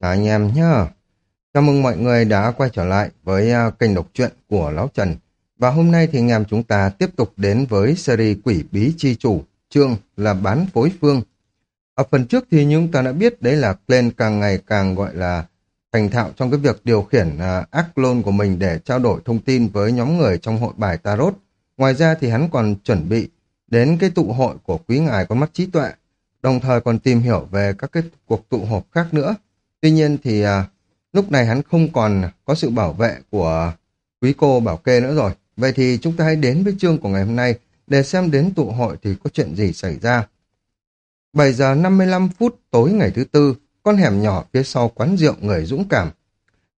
Cả anh em nhá. Chào mừng mọi người đã quay trở lại với à, kênh đọc truyện của Lão Trần. Và hôm nay thì anh em chúng ta tiếp tục đến với series Quỷ Bí Chi Chủ, chương là bán phối phương. Ở phần trước thì chúng ta đã biết đấy là Glenn càng ngày càng gọi là thành thạo trong cái việc điều khiển à, ác clone của mình để trao đổi thông tin với nhóm người trong hội bài Tarot. Ngoài ra thì hắn còn chuẩn bị đến cái tụ hội của quý ngài có mắt trí tuệ, đồng thời còn tìm hiểu về các cái cuộc tụ họp khác nữa. Tuy nhiên thì à, lúc này hắn không còn có sự bảo vệ của quý cô bảo kê nữa rồi. Vậy thì chúng ta hãy đến với chương của ngày hôm nay để xem đến tụ hội thì có chuyện gì xảy ra. 7 giờ 55 phút tối ngày thứ tư, con hẻm nhỏ phía sau quán rượu người dũng cảm.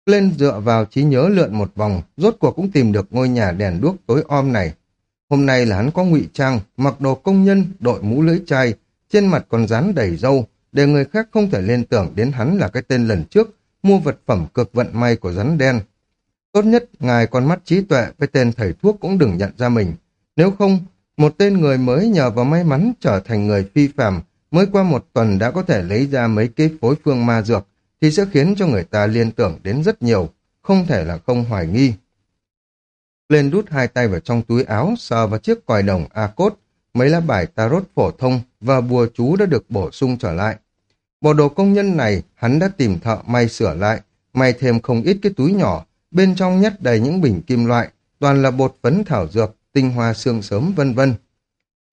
Lên dựa vào trí nhớ lượn một vòng, rốt cuộc cũng tìm được ngôi nhà đèn đuốc tối om này. Hôm nay là hắn có ngụy trang, mặc đồ công nhân, đội mũ lưỡi chai, trên mặt còn dán đầy râu, để người khác không thể liên tưởng đến hắn là cái tên lần trước mua vật phẩm cực vận may của rắn đen. Tốt nhất, ngài con mắt trí tuệ với tên thầy thuốc cũng đừng nhận ra mình. Nếu không, một tên người mới nhờ vào may mắn trở thành người phi phàm mới qua một tuần đã có thể lấy ra mấy cái phối phương ma dược thì sẽ khiến cho người ta liên tưởng đến rất nhiều, không thể là không hoài nghi. Lên đút hai tay vào trong túi áo, sờ vào chiếc còi đồng A-cốt, mấy lá bài tarot phổ thông và bùa chú đã được bổ sung trở lại. Bộ đồ công nhân này hắn đã tìm thợ may sửa lại, may thêm không ít cái túi nhỏ, bên trong nhét đầy những bình kim loại, toàn là bột phấn thảo dược, tinh hoa xương sớm vân vân.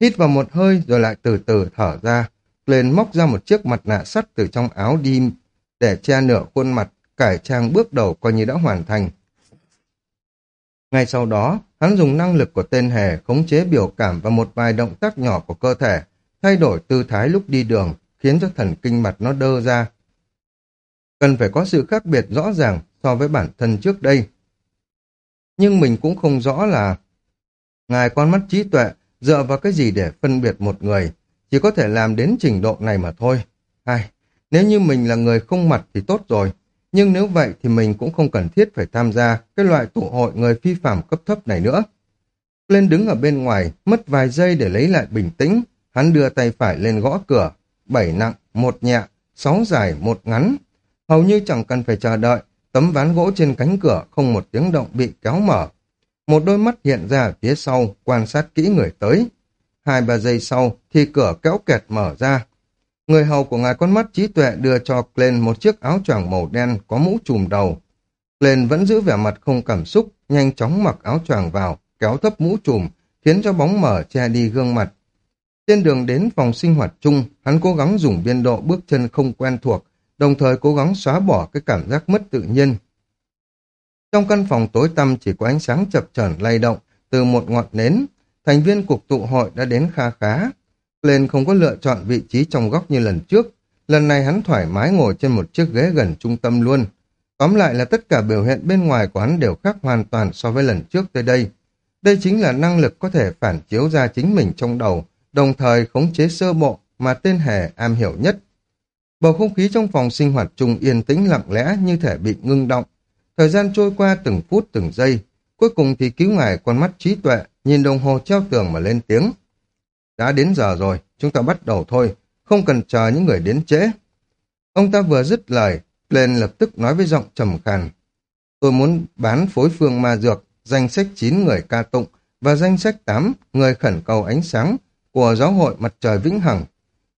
Hít vào một hơi rồi lại từ từ thở ra, lên móc ra một chiếc mặt nạ sắt từ trong áo đi để che nửa khuôn mặt, cải trang bước đầu coi như đã hoàn thành. Ngay sau đó, hắn dùng năng lực của tên hề khống chế biểu cảm và một vài động tác nhỏ của cơ thể, thay đổi tư thái lúc đi đường, khiến cho thần kinh mặt nó đơ ra. Cần phải có sự khác biệt rõ ràng so với bản thân trước đây. Nhưng mình cũng không rõ là ngài con mắt trí tuệ dựa vào cái gì để phân biệt một người, chỉ có thể làm đến trình độ này mà thôi. Ai nếu như mình là người không mặt thì tốt rồi, nhưng nếu vậy thì mình cũng không cần thiết phải tham gia cái loại tụ hội người phi phạm cấp thấp này nữa. Lên đứng ở bên ngoài, mất vài giây để lấy lại bình tĩnh, hắn đưa tay phải lên gõ cửa, bảy nặng, một nhẹ, sáu dài, một ngắn. Hầu như chẳng cần phải chờ đợi, tấm ván gỗ trên cánh cửa không một tiếng động bị kéo mở. Một đôi mắt hiện ra ở phía sau, quan sát kỹ người tới. Hai ba giây sau thì cửa kéo kẹt mở ra, Người hầu của ngài con mắt trí tuệ đưa cho Glenn một chiếc áo choàng màu đen có mũ trùm đầu. Glenn vẫn giữ vẻ mặt không cảm xúc, nhanh chóng mặc áo choàng vào, kéo thấp mũ trùm, khiến cho bóng mở che đi gương mặt. Trên đường đến phòng sinh hoạt chung, hắn cố gắng dùng biên độ bước chân không quen thuộc, đồng thời cố gắng xóa bỏ cái cảm giác mất tự nhiên. Trong căn phòng tối tăm chỉ có ánh sáng chập chờn lay động từ một ngọn nến, thành viên cuộc tụ hội đã đến kha khá, lên không có lựa chọn vị trí trong góc như lần trước. Lần này hắn thoải mái ngồi trên một chiếc ghế gần trung tâm luôn. Tóm lại là tất cả biểu hiện bên ngoài của hắn đều khác hoàn toàn so với lần trước tới đây. Đây chính là năng lực có thể phản chiếu ra chính mình trong đầu, đồng thời khống chế sơ bộ mà tên hề am hiểu nhất. Bầu không khí trong phòng sinh hoạt chung yên tĩnh lặng lẽ như thể bị ngưng động. Thời gian trôi qua từng phút từng giây. Cuối cùng thì cứu ngài con mắt trí tuệ, nhìn đồng hồ treo tường mà lên tiếng. Đã đến giờ rồi, chúng ta bắt đầu thôi, không cần chờ những người đến trễ. Ông ta vừa dứt lời, lên lập tức nói với giọng trầm khàn. Tôi muốn bán phối phương ma dược, danh sách 9 người ca tụng và danh sách 8 người khẩn cầu ánh sáng của Giáo hội Mặt Trời Vĩnh Hằng.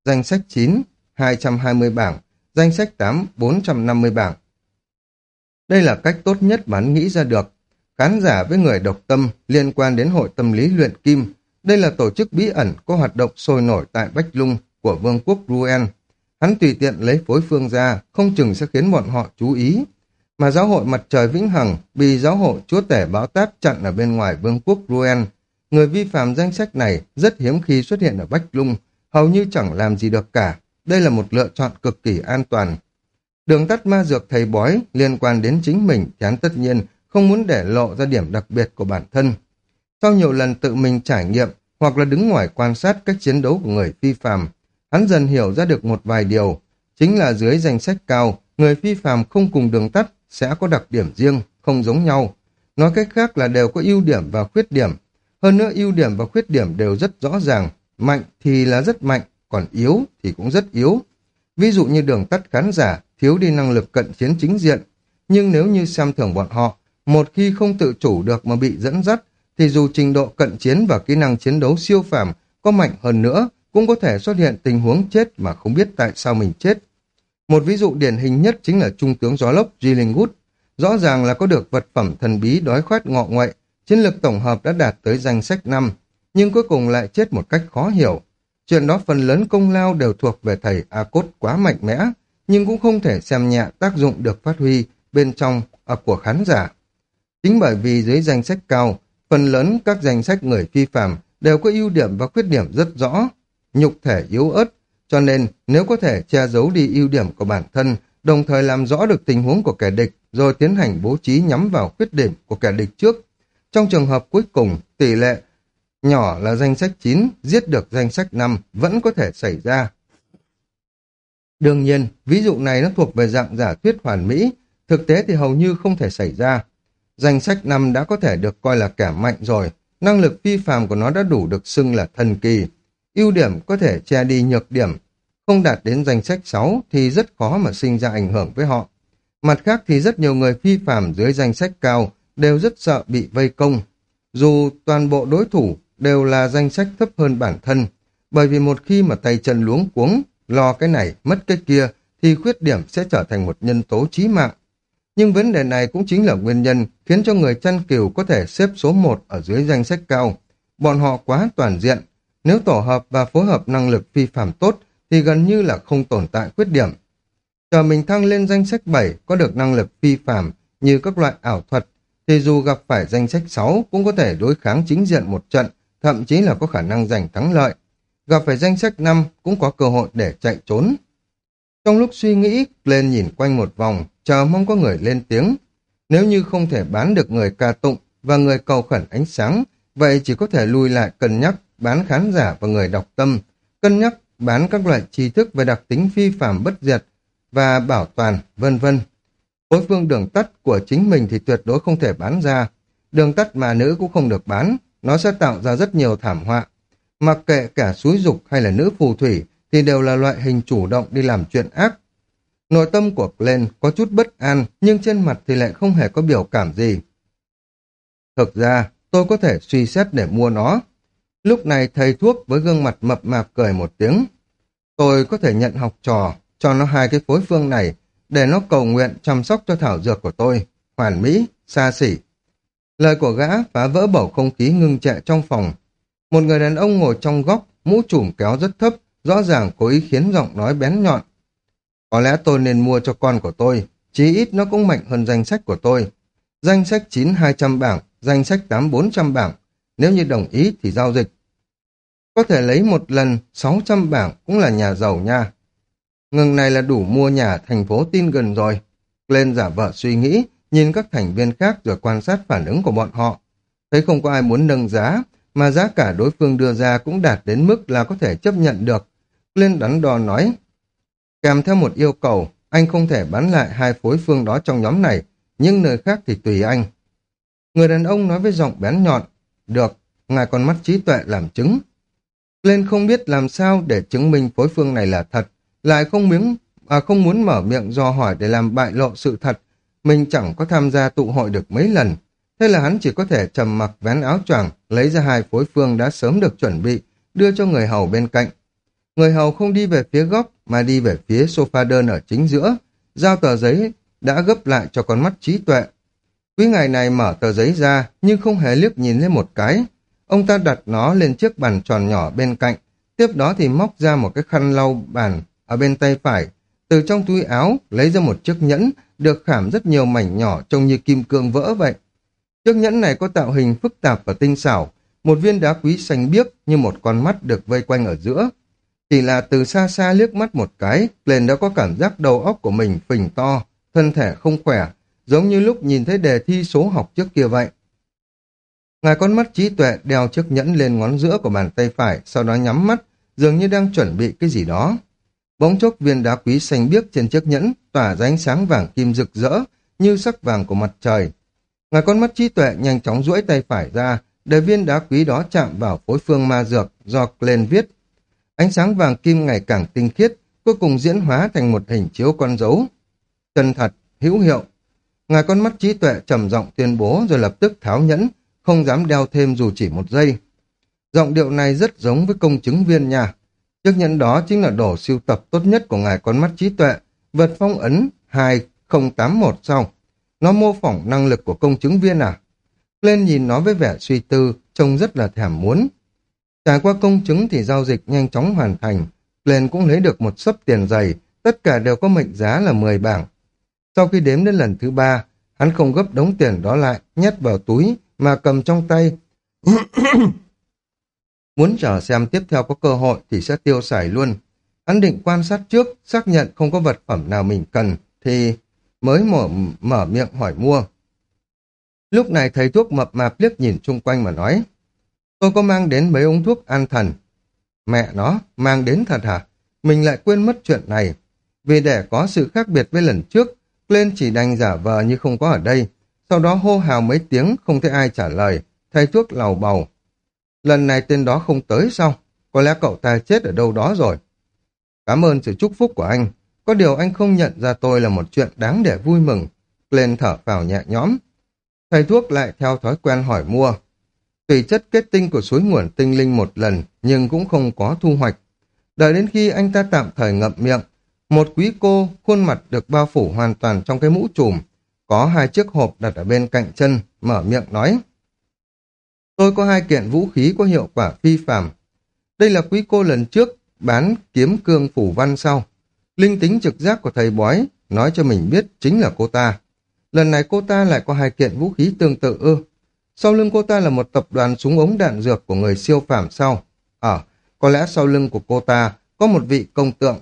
Danh sách 9, 220 bảng, danh sách 8, 450 bảng. Đây là cách tốt nhất bán nghĩ ra được. Khán giả với người độc tâm liên quan đến hội tâm lý luyện kim đây là tổ chức bí ẩn có hoạt động sôi nổi tại Bách Lung của Vương quốc Ruen. Hắn tùy tiện lấy phối phương ra, không chừng sẽ khiến bọn họ chú ý. Mà giáo hội mặt trời vĩnh hằng bị giáo hội chúa tể báo táp chặn ở bên ngoài Vương quốc Ruen. Người vi phạm danh sách này rất hiếm khi xuất hiện ở Bách Lung, hầu như chẳng làm gì được cả. Đây là một lựa chọn cực kỳ an toàn. Đường tắt ma dược thầy bói liên quan đến chính mình thì hắn tất nhiên không muốn để lộ ra điểm đặc biệt của bản thân. Sau nhiều lần tự mình trải nghiệm hoặc là đứng ngoài quan sát cách chiến đấu của người phi phàm, hắn dần hiểu ra được một vài điều. Chính là dưới danh sách cao, người phi phàm không cùng đường tắt sẽ có đặc điểm riêng, không giống nhau. Nói cách khác là đều có ưu điểm và khuyết điểm. Hơn nữa ưu điểm và khuyết điểm đều rất rõ ràng. Mạnh thì là rất mạnh, còn yếu thì cũng rất yếu. Ví dụ như đường tắt khán giả thiếu đi năng lực cận chiến chính diện. Nhưng nếu như xem thường bọn họ, một khi không tự chủ được mà bị dẫn dắt, thì dù trình độ cận chiến và kỹ năng chiến đấu siêu phàm có mạnh hơn nữa, cũng có thể xuất hiện tình huống chết mà không biết tại sao mình chết. Một ví dụ điển hình nhất chính là Trung tướng Gió Lốc Gillingwood. Rõ ràng là có được vật phẩm thần bí đói khoát ngọ ngoại, chiến lược tổng hợp đã đạt tới danh sách năm nhưng cuối cùng lại chết một cách khó hiểu. Chuyện đó phần lớn công lao đều thuộc về thầy A Cốt quá mạnh mẽ, nhưng cũng không thể xem nhẹ tác dụng được phát huy bên trong ở của khán giả. Chính bởi vì dưới danh sách cao, phần lớn các danh sách người phi phạm đều có ưu điểm và khuyết điểm rất rõ, nhục thể yếu ớt, cho nên nếu có thể che giấu đi ưu điểm của bản thân, đồng thời làm rõ được tình huống của kẻ địch, rồi tiến hành bố trí nhắm vào khuyết điểm của kẻ địch trước. Trong trường hợp cuối cùng, tỷ lệ nhỏ là danh sách 9, giết được danh sách 5 vẫn có thể xảy ra. Đương nhiên, ví dụ này nó thuộc về dạng giả thuyết hoàn mỹ, thực tế thì hầu như không thể xảy ra. Danh sách 5 đã có thể được coi là kẻ mạnh rồi, năng lực phi phàm của nó đã đủ được xưng là thần kỳ. ưu điểm có thể che đi nhược điểm, không đạt đến danh sách 6 thì rất khó mà sinh ra ảnh hưởng với họ. Mặt khác thì rất nhiều người phi phàm dưới danh sách cao đều rất sợ bị vây công. Dù toàn bộ đối thủ đều là danh sách thấp hơn bản thân, bởi vì một khi mà tay chân luống cuống, lo cái này, mất cái kia, thì khuyết điểm sẽ trở thành một nhân tố chí mạng. Nhưng vấn đề này cũng chính là nguyên nhân khiến cho người chăn cừu có thể xếp số 1 ở dưới danh sách cao. Bọn họ quá toàn diện. Nếu tổ hợp và phối hợp năng lực phi phạm tốt thì gần như là không tồn tại khuyết điểm. Chờ mình thăng lên danh sách 7 có được năng lực phi phạm như các loại ảo thuật thì dù gặp phải danh sách 6 cũng có thể đối kháng chính diện một trận, thậm chí là có khả năng giành thắng lợi. Gặp phải danh sách 5 cũng có cơ hội để chạy trốn. Trong lúc suy nghĩ, lên nhìn quanh một vòng, chờ mong có người lên tiếng. Nếu như không thể bán được người ca tụng và người cầu khẩn ánh sáng, vậy chỉ có thể lùi lại cân nhắc bán khán giả và người đọc tâm, cân nhắc bán các loại tri thức về đặc tính phi phạm bất diệt và bảo toàn, vân vân. Phối phương đường tắt của chính mình thì tuyệt đối không thể bán ra. Đường tắt mà nữ cũng không được bán, nó sẽ tạo ra rất nhiều thảm họa. Mặc kệ cả suối dục hay là nữ phù thủy thì đều là loại hình chủ động đi làm chuyện ác. Nội tâm của Glenn có chút bất an nhưng trên mặt thì lại không hề có biểu cảm gì. Thực ra, tôi có thể suy xét để mua nó. Lúc này thầy thuốc với gương mặt mập mạp cười một tiếng. Tôi có thể nhận học trò, cho nó hai cái phối phương này, để nó cầu nguyện chăm sóc cho thảo dược của tôi. Hoàn mỹ, xa xỉ. Lời của gã phá vỡ bầu không khí ngưng trệ trong phòng. Một người đàn ông ngồi trong góc, mũ trùm kéo rất thấp, rõ ràng cố ý khiến giọng nói bén nhọn. Có lẽ tôi nên mua cho con của tôi, chí ít nó cũng mạnh hơn danh sách của tôi. Danh sách 9-200 bảng, danh sách 8-400 bảng, nếu như đồng ý thì giao dịch. Có thể lấy một lần 600 bảng cũng là nhà giàu nha. Ngừng này là đủ mua nhà thành phố tin gần rồi. Lên giả vợ suy nghĩ, nhìn các thành viên khác rồi quan sát phản ứng của bọn họ. Thấy không có ai muốn nâng giá, mà giá cả đối phương đưa ra cũng đạt đến mức là có thể chấp nhận được. Lên đắn đo nói, kèm theo một yêu cầu, anh không thể bán lại hai phối phương đó trong nhóm này, nhưng nơi khác thì tùy anh. Người đàn ông nói với giọng bén nhọn, được, ngài con mắt trí tuệ làm chứng. Lên không biết làm sao để chứng minh phối phương này là thật, lại không miếng à, không muốn mở miệng do hỏi để làm bại lộ sự thật. Mình chẳng có tham gia tụ hội được mấy lần, thế là hắn chỉ có thể trầm mặc vén áo choàng lấy ra hai phối phương đã sớm được chuẩn bị, đưa cho người hầu bên cạnh. Người hầu không đi về phía góc, mà đi về phía sofa đơn ở chính giữa, giao tờ giấy đã gấp lại cho con mắt trí tuệ. Quý ngày này mở tờ giấy ra, nhưng không hề liếc nhìn lên một cái. Ông ta đặt nó lên chiếc bàn tròn nhỏ bên cạnh, tiếp đó thì móc ra một cái khăn lau bàn ở bên tay phải, từ trong túi áo lấy ra một chiếc nhẫn được khảm rất nhiều mảnh nhỏ trông như kim cương vỡ vậy. Chiếc nhẫn này có tạo hình phức tạp và tinh xảo, một viên đá quý xanh biếc như một con mắt được vây quanh ở giữa. Chỉ là từ xa xa liếc mắt một cái, lên đã có cảm giác đầu óc của mình phình to, thân thể không khỏe, giống như lúc nhìn thấy đề thi số học trước kia vậy. Ngài con mắt trí tuệ đeo chiếc nhẫn lên ngón giữa của bàn tay phải, sau đó nhắm mắt, dường như đang chuẩn bị cái gì đó. Bỗng chốc viên đá quý xanh biếc trên chiếc nhẫn tỏa ra ánh sáng vàng kim rực rỡ như sắc vàng của mặt trời. Ngài con mắt trí tuệ nhanh chóng duỗi tay phải ra để viên đá quý đó chạm vào phối phương ma dược do Glenn viết. Ánh sáng vàng kim ngày càng tinh khiết, cuối cùng diễn hóa thành một hình chiếu con dấu. Chân thật, hữu hiệu. Ngài con mắt trí tuệ trầm giọng tuyên bố rồi lập tức tháo nhẫn, không dám đeo thêm dù chỉ một giây. Giọng điệu này rất giống với công chứng viên nhà. Chiếc nhẫn đó chính là đồ siêu tập tốt nhất của ngài con mắt trí tuệ, vật phong ấn 2081 sau. Nó mô phỏng năng lực của công chứng viên à? Lên nhìn nó với vẻ suy tư, trông rất là thèm muốn. Trải qua công chứng thì giao dịch nhanh chóng hoàn thành. Lên cũng lấy được một sấp tiền dày, tất cả đều có mệnh giá là 10 bảng. Sau khi đếm đến lần thứ ba, hắn không gấp đống tiền đó lại, nhét vào túi, mà cầm trong tay. Muốn chờ xem tiếp theo có cơ hội thì sẽ tiêu xài luôn. Hắn định quan sát trước, xác nhận không có vật phẩm nào mình cần, thì mới mở, mở miệng hỏi mua. Lúc này thầy thuốc mập mạp liếc nhìn chung quanh mà nói, tôi có mang đến mấy ống thuốc an thần. Mẹ nó, mang đến thật hả? Mình lại quên mất chuyện này. Vì để có sự khác biệt với lần trước, lên chỉ đành giả vờ như không có ở đây. Sau đó hô hào mấy tiếng, không thấy ai trả lời. Thầy thuốc lầu bầu. Lần này tên đó không tới sao? Có lẽ cậu ta chết ở đâu đó rồi. Cảm ơn sự chúc phúc của anh. Có điều anh không nhận ra tôi là một chuyện đáng để vui mừng. Lên thở vào nhẹ nhõm. Thầy thuốc lại theo thói quen hỏi mua. Tùy chất kết tinh của suối nguồn tinh linh một lần, nhưng cũng không có thu hoạch. Đợi đến khi anh ta tạm thời ngậm miệng, một quý cô khuôn mặt được bao phủ hoàn toàn trong cái mũ trùm, có hai chiếc hộp đặt ở bên cạnh chân, mở miệng nói. Tôi có hai kiện vũ khí có hiệu quả phi phàm. Đây là quý cô lần trước bán kiếm cương phủ văn sau. Linh tính trực giác của thầy bói nói cho mình biết chính là cô ta. Lần này cô ta lại có hai kiện vũ khí tương tự ư. Sau lưng cô ta là một tập đoàn súng ống đạn dược của người siêu phàm sau. Ở, à, có lẽ sau lưng của cô ta có một vị công tượng.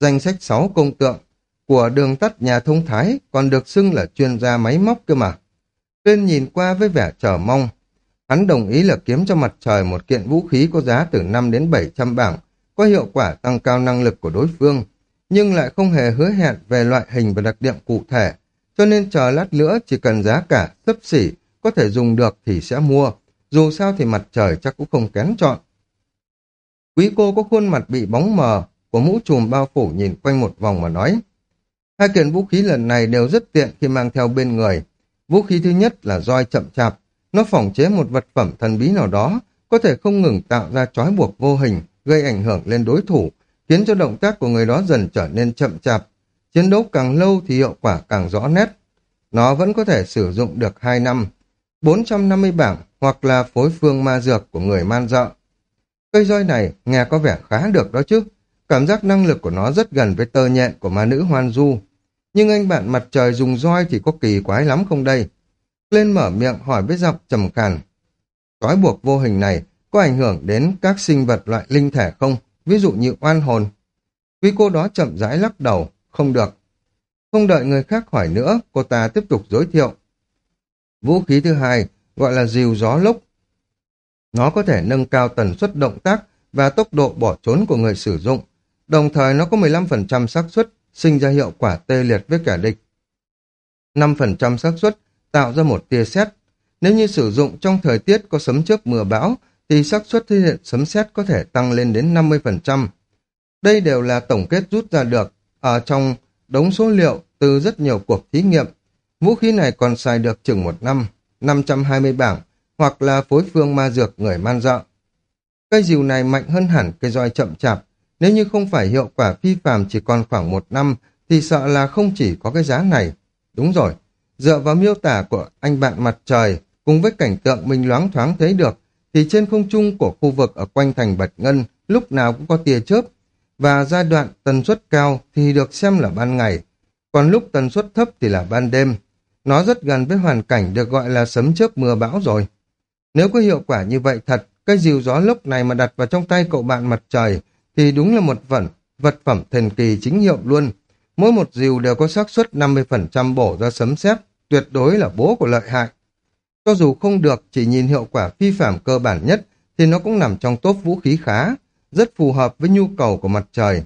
Danh sách 6 công tượng của đường tắt nhà thông thái còn được xưng là chuyên gia máy móc cơ mà. Tuyên nhìn qua với vẻ chờ mong. Hắn đồng ý là kiếm cho mặt trời một kiện vũ khí có giá từ 5 đến 700 bảng, có hiệu quả tăng cao năng lực của đối phương, nhưng lại không hề hứa hẹn về loại hình và đặc điểm cụ thể, cho nên chờ lát nữa chỉ cần giá cả sấp xỉ, có thể dùng được thì sẽ mua, dù sao thì mặt trời chắc cũng không kén chọn. Quý cô có khuôn mặt bị bóng mờ, của mũ trùm bao phủ nhìn quanh một vòng mà nói. Hai kiện vũ khí lần này đều rất tiện khi mang theo bên người. Vũ khí thứ nhất là roi chậm chạp, nó phỏng chế một vật phẩm thần bí nào đó, có thể không ngừng tạo ra trói buộc vô hình, gây ảnh hưởng lên đối thủ, khiến cho động tác của người đó dần trở nên chậm chạp. Chiến đấu càng lâu thì hiệu quả càng rõ nét. Nó vẫn có thể sử dụng được 2 năm, 450 bảng hoặc là phối phương ma dược của người man dợ. Cây roi này nghe có vẻ khá được đó chứ. Cảm giác năng lực của nó rất gần với tơ nhện của ma nữ Hoan Du. Nhưng anh bạn mặt trời dùng roi thì có kỳ quái lắm không đây? Lên mở miệng hỏi với giọng trầm khàn. Trói buộc vô hình này có ảnh hưởng đến các sinh vật loại linh thể không? Ví dụ như oan hồn. Quý cô đó chậm rãi lắc đầu. Không được. Không đợi người khác hỏi nữa, cô ta tiếp tục giới thiệu. Vũ khí thứ hai gọi là dìu gió lốc. Nó có thể nâng cao tần suất động tác và tốc độ bỏ trốn của người sử dụng. Đồng thời nó có 15% xác suất sinh ra hiệu quả tê liệt với kẻ địch. 5% xác suất tạo ra một tia sét. Nếu như sử dụng trong thời tiết có sấm chớp mưa bão, thì xác suất hiện sấm sét có thể tăng lên đến 50%. Đây đều là tổng kết rút ra được ở trong đống số liệu từ rất nhiều cuộc thí nghiệm. Vũ khí này còn xài được chừng một năm, 520 bảng, hoặc là phối phương ma dược người man dợ. Cây dìu này mạnh hơn hẳn cây roi chậm chạp. Nếu như không phải hiệu quả phi phàm chỉ còn khoảng một năm, thì sợ là không chỉ có cái giá này. Đúng rồi, dựa vào miêu tả của anh bạn mặt trời, cùng với cảnh tượng mình loáng thoáng thấy được, thì trên không trung của khu vực ở quanh thành Bạch Ngân lúc nào cũng có tia chớp, và giai đoạn tần suất cao thì được xem là ban ngày, còn lúc tần suất thấp thì là ban đêm. Nó rất gần với hoàn cảnh được gọi là sấm chớp mưa bão rồi. Nếu có hiệu quả như vậy thật, cái dìu gió lốc này mà đặt vào trong tay cậu bạn mặt trời thì đúng là một vật, vật phẩm thần kỳ chính hiệu luôn. Mỗi một dìu đều có xác suất 50% bổ ra sấm sét, tuyệt đối là bố của lợi hại. Cho dù không được chỉ nhìn hiệu quả phi phạm cơ bản nhất thì nó cũng nằm trong top vũ khí khá, rất phù hợp với nhu cầu của mặt trời.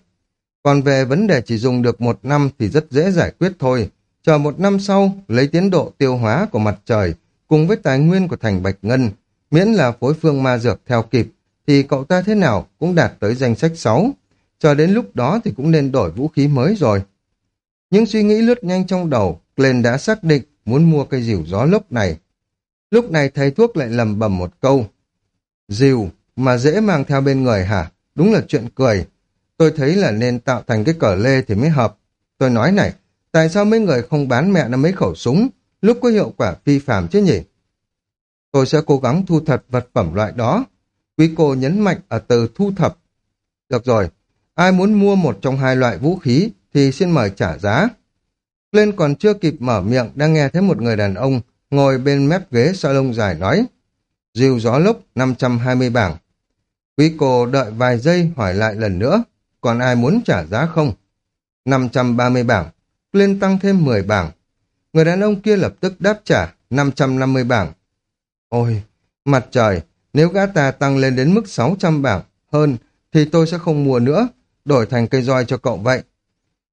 Còn về vấn đề chỉ dùng được một năm thì rất dễ giải quyết thôi. Chờ một năm sau, lấy tiến độ tiêu hóa của mặt trời cùng với tài nguyên của thành Bạch Ngân, miễn là phối phương ma dược theo kịp, thì cậu ta thế nào cũng đạt tới danh sách 6. Chờ đến lúc đó thì cũng nên đổi vũ khí mới rồi. Những suy nghĩ lướt nhanh trong đầu, Glenn đã xác định muốn mua cây dìu gió lốc này. Lúc này thầy thuốc lại lầm bầm một câu. Dìu mà dễ mang theo bên người hả? Đúng là chuyện cười. Tôi thấy là nên tạo thành cái cờ lê thì mới hợp. Tôi nói này, tại sao mấy người không bán mẹ nó mấy khẩu súng, lúc có hiệu quả phi phạm chứ nhỉ? Tôi sẽ cố gắng thu thập vật phẩm loại đó. Quý cô nhấn mạnh ở từ thu thập. Được rồi, ai muốn mua một trong hai loại vũ khí thì xin mời trả giá. Lên còn chưa kịp mở miệng đang nghe thấy một người đàn ông ngồi bên mép ghế salon dài nói. Diều gió lốc 520 bảng. Quý cô đợi vài giây hỏi lại lần nữa. Còn ai muốn trả giá không? 530 bảng. Lên tăng thêm 10 bảng. Người đàn ông kia lập tức đáp trả 550 bảng. Ôi, mặt trời, nếu gã ta tăng lên đến mức 600 bảng hơn thì tôi sẽ không mua nữa, đổi thành cây roi cho cậu vậy.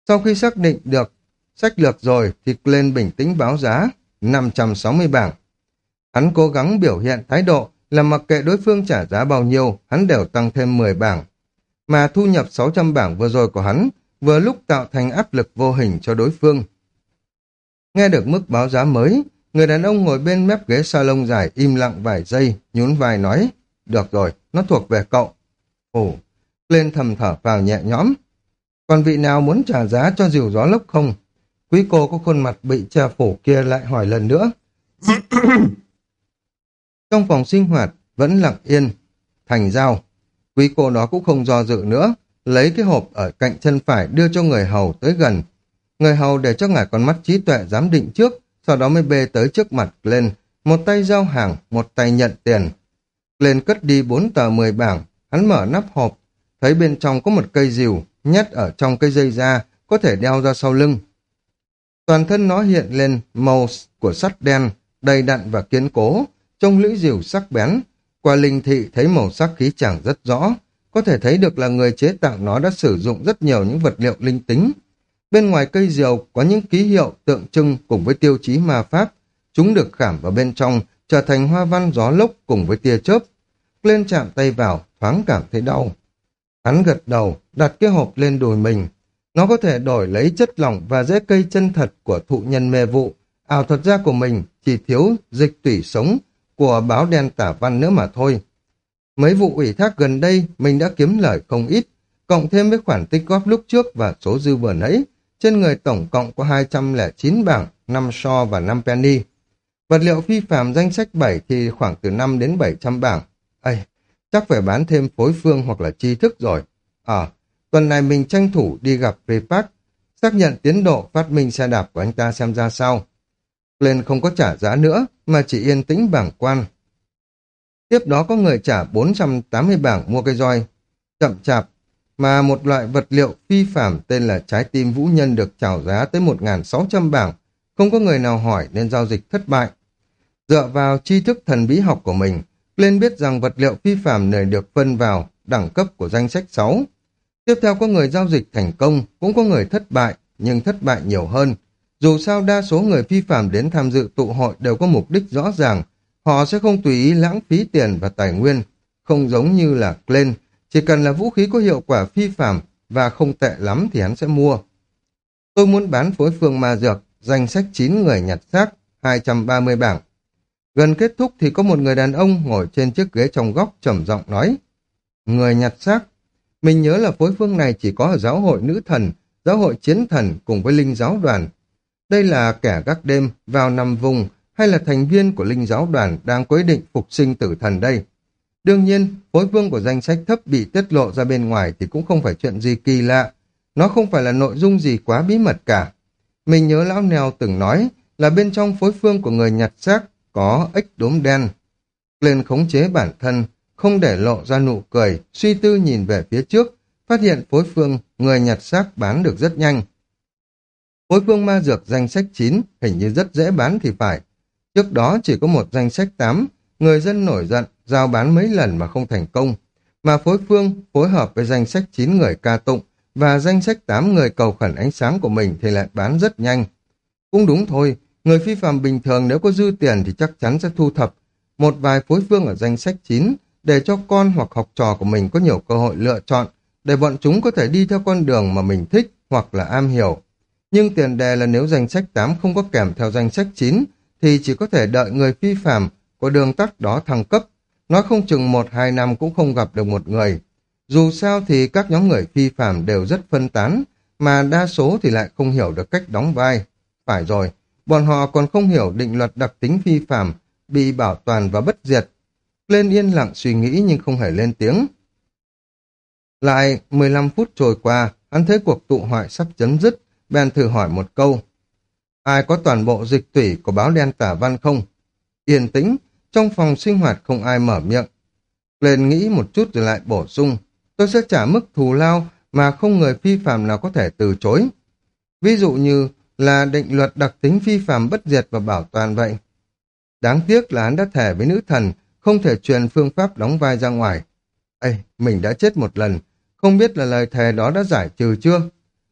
Sau khi xác định được sách lược rồi thì lên bình tĩnh báo giá 560 bảng. Hắn cố gắng biểu hiện thái độ là mặc kệ đối phương trả giá bao nhiêu, hắn đều tăng thêm 10 bảng. Mà thu nhập 600 bảng vừa rồi của hắn vừa lúc tạo thành áp lực vô hình cho đối phương. Nghe được mức báo giá mới, người đàn ông ngồi bên mép ghế salon dài im lặng vài giây, nhún vai nói, được rồi, nó thuộc về cậu. Ồ, lên thầm thở vào nhẹ nhõm. Còn vị nào muốn trả giá cho diều gió lốc không? Quý cô có khuôn mặt bị che phủ kia lại hỏi lần nữa. Trong phòng sinh hoạt, vẫn lặng yên. Thành giao. Quý cô đó cũng không do dự nữa. Lấy cái hộp ở cạnh chân phải đưa cho người hầu tới gần. Người hầu để cho ngài con mắt trí tuệ giám định trước, sau đó mới bê tới trước mặt lên. Một tay giao hàng, một tay nhận tiền. Lên cất đi bốn tờ mười bảng. Hắn mở nắp hộp, thấy bên trong có một cây rìu, nhét ở trong cây dây da, có thể đeo ra sau lưng. Toàn thân nó hiện lên màu của sắt đen, đầy đặn và kiên cố, trông lưỡi diều sắc bén. Qua linh thị thấy màu sắc khí chẳng rất rõ, có thể thấy được là người chế tạo nó đã sử dụng rất nhiều những vật liệu linh tính. Bên ngoài cây diều có những ký hiệu tượng trưng cùng với tiêu chí ma pháp, chúng được khảm vào bên trong, trở thành hoa văn gió lốc cùng với tia chớp. Lên chạm tay vào, thoáng cảm thấy đau. Hắn gật đầu, đặt cái hộp lên đùi mình, nó có thể đổi lấy chất lỏng và rễ cây chân thật của thụ nhân mê vụ. Ảo thuật gia của mình chỉ thiếu dịch tủy sống của báo đen tả văn nữa mà thôi. Mấy vụ ủy thác gần đây mình đã kiếm lời không ít, cộng thêm với khoản tích góp lúc trước và số dư vừa nãy. Trên người tổng cộng có 209 bảng, 5 so và 5 penny. Vật liệu phi phạm danh sách 7 thì khoảng từ 5 đến 700 bảng. Ây, chắc phải bán thêm phối phương hoặc là tri thức rồi. À, Tuần này mình tranh thủ đi gặp Prepack, xác nhận tiến độ phát minh xe đạp của anh ta xem ra sao. Lên không có trả giá nữa, mà chỉ yên tĩnh bảng quan. Tiếp đó có người trả 480 bảng mua cây roi, chậm chạp, mà một loại vật liệu phi phạm tên là trái tim vũ nhân được chào giá tới 1.600 bảng. Không có người nào hỏi nên giao dịch thất bại. Dựa vào tri thức thần bí học của mình, lên biết rằng vật liệu phi phạm này được phân vào đẳng cấp của danh sách 6. Tiếp theo có người giao dịch thành công, cũng có người thất bại, nhưng thất bại nhiều hơn. Dù sao đa số người phi phạm đến tham dự tụ hội đều có mục đích rõ ràng, họ sẽ không tùy ý lãng phí tiền và tài nguyên, không giống như là Glenn, chỉ cần là vũ khí có hiệu quả phi phạm và không tệ lắm thì hắn sẽ mua. Tôi muốn bán phối phương ma dược, danh sách 9 người nhặt xác, 230 bảng. Gần kết thúc thì có một người đàn ông ngồi trên chiếc ghế trong góc trầm giọng nói. Người nhặt xác, mình nhớ là phối phương này chỉ có ở giáo hội nữ thần, giáo hội chiến thần cùng với linh giáo đoàn. Đây là kẻ gác đêm vào nằm vùng hay là thành viên của linh giáo đoàn đang quyết định phục sinh tử thần đây. Đương nhiên, phối phương của danh sách thấp bị tiết lộ ra bên ngoài thì cũng không phải chuyện gì kỳ lạ. Nó không phải là nội dung gì quá bí mật cả. Mình nhớ lão nèo từng nói là bên trong phối phương của người nhặt xác có ếch đốm đen. Lên khống chế bản thân, không để lộ ra nụ cười, suy tư nhìn về phía trước, phát hiện phối phương người nhặt xác bán được rất nhanh. Phối phương ma dược danh sách 9 hình như rất dễ bán thì phải. Trước đó chỉ có một danh sách 8, người dân nổi giận, giao bán mấy lần mà không thành công. Mà phối phương phối hợp với danh sách 9 người ca tụng và danh sách 8 người cầu khẩn ánh sáng của mình thì lại bán rất nhanh. Cũng đúng thôi, người phi phạm bình thường nếu có dư tiền thì chắc chắn sẽ thu thập một vài phối phương ở danh sách 9 để cho con hoặc học trò của mình có nhiều cơ hội lựa chọn, để bọn chúng có thể đi theo con đường mà mình thích hoặc là am hiểu. Nhưng tiền đề là nếu danh sách 8 không có kèm theo danh sách 9, thì chỉ có thể đợi người phi phạm của đường tắt đó thăng cấp. Nói không chừng một hai năm cũng không gặp được một người. Dù sao thì các nhóm người phi phạm đều rất phân tán, mà đa số thì lại không hiểu được cách đóng vai. Phải rồi, bọn họ còn không hiểu định luật đặc tính phi phạm, bị bảo toàn và bất diệt. Lên yên lặng suy nghĩ nhưng không hề lên tiếng. Lại 15 phút trôi qua, hắn thấy cuộc tụ hoại sắp chấm dứt, bèn thử hỏi một câu. Ai có toàn bộ dịch tủy của báo đen tả văn không? Yên tĩnh, trong phòng sinh hoạt không ai mở miệng. Lên nghĩ một chút rồi lại bổ sung. Tôi sẽ trả mức thù lao mà không người phi phạm nào có thể từ chối. Ví dụ như là định luật đặc tính phi phạm bất diệt và bảo toàn vậy. Đáng tiếc là hắn đã thề với nữ thần, không thể truyền phương pháp đóng vai ra ngoài. Ê, mình đã chết một lần, không biết là lời thề đó đã giải trừ chưa?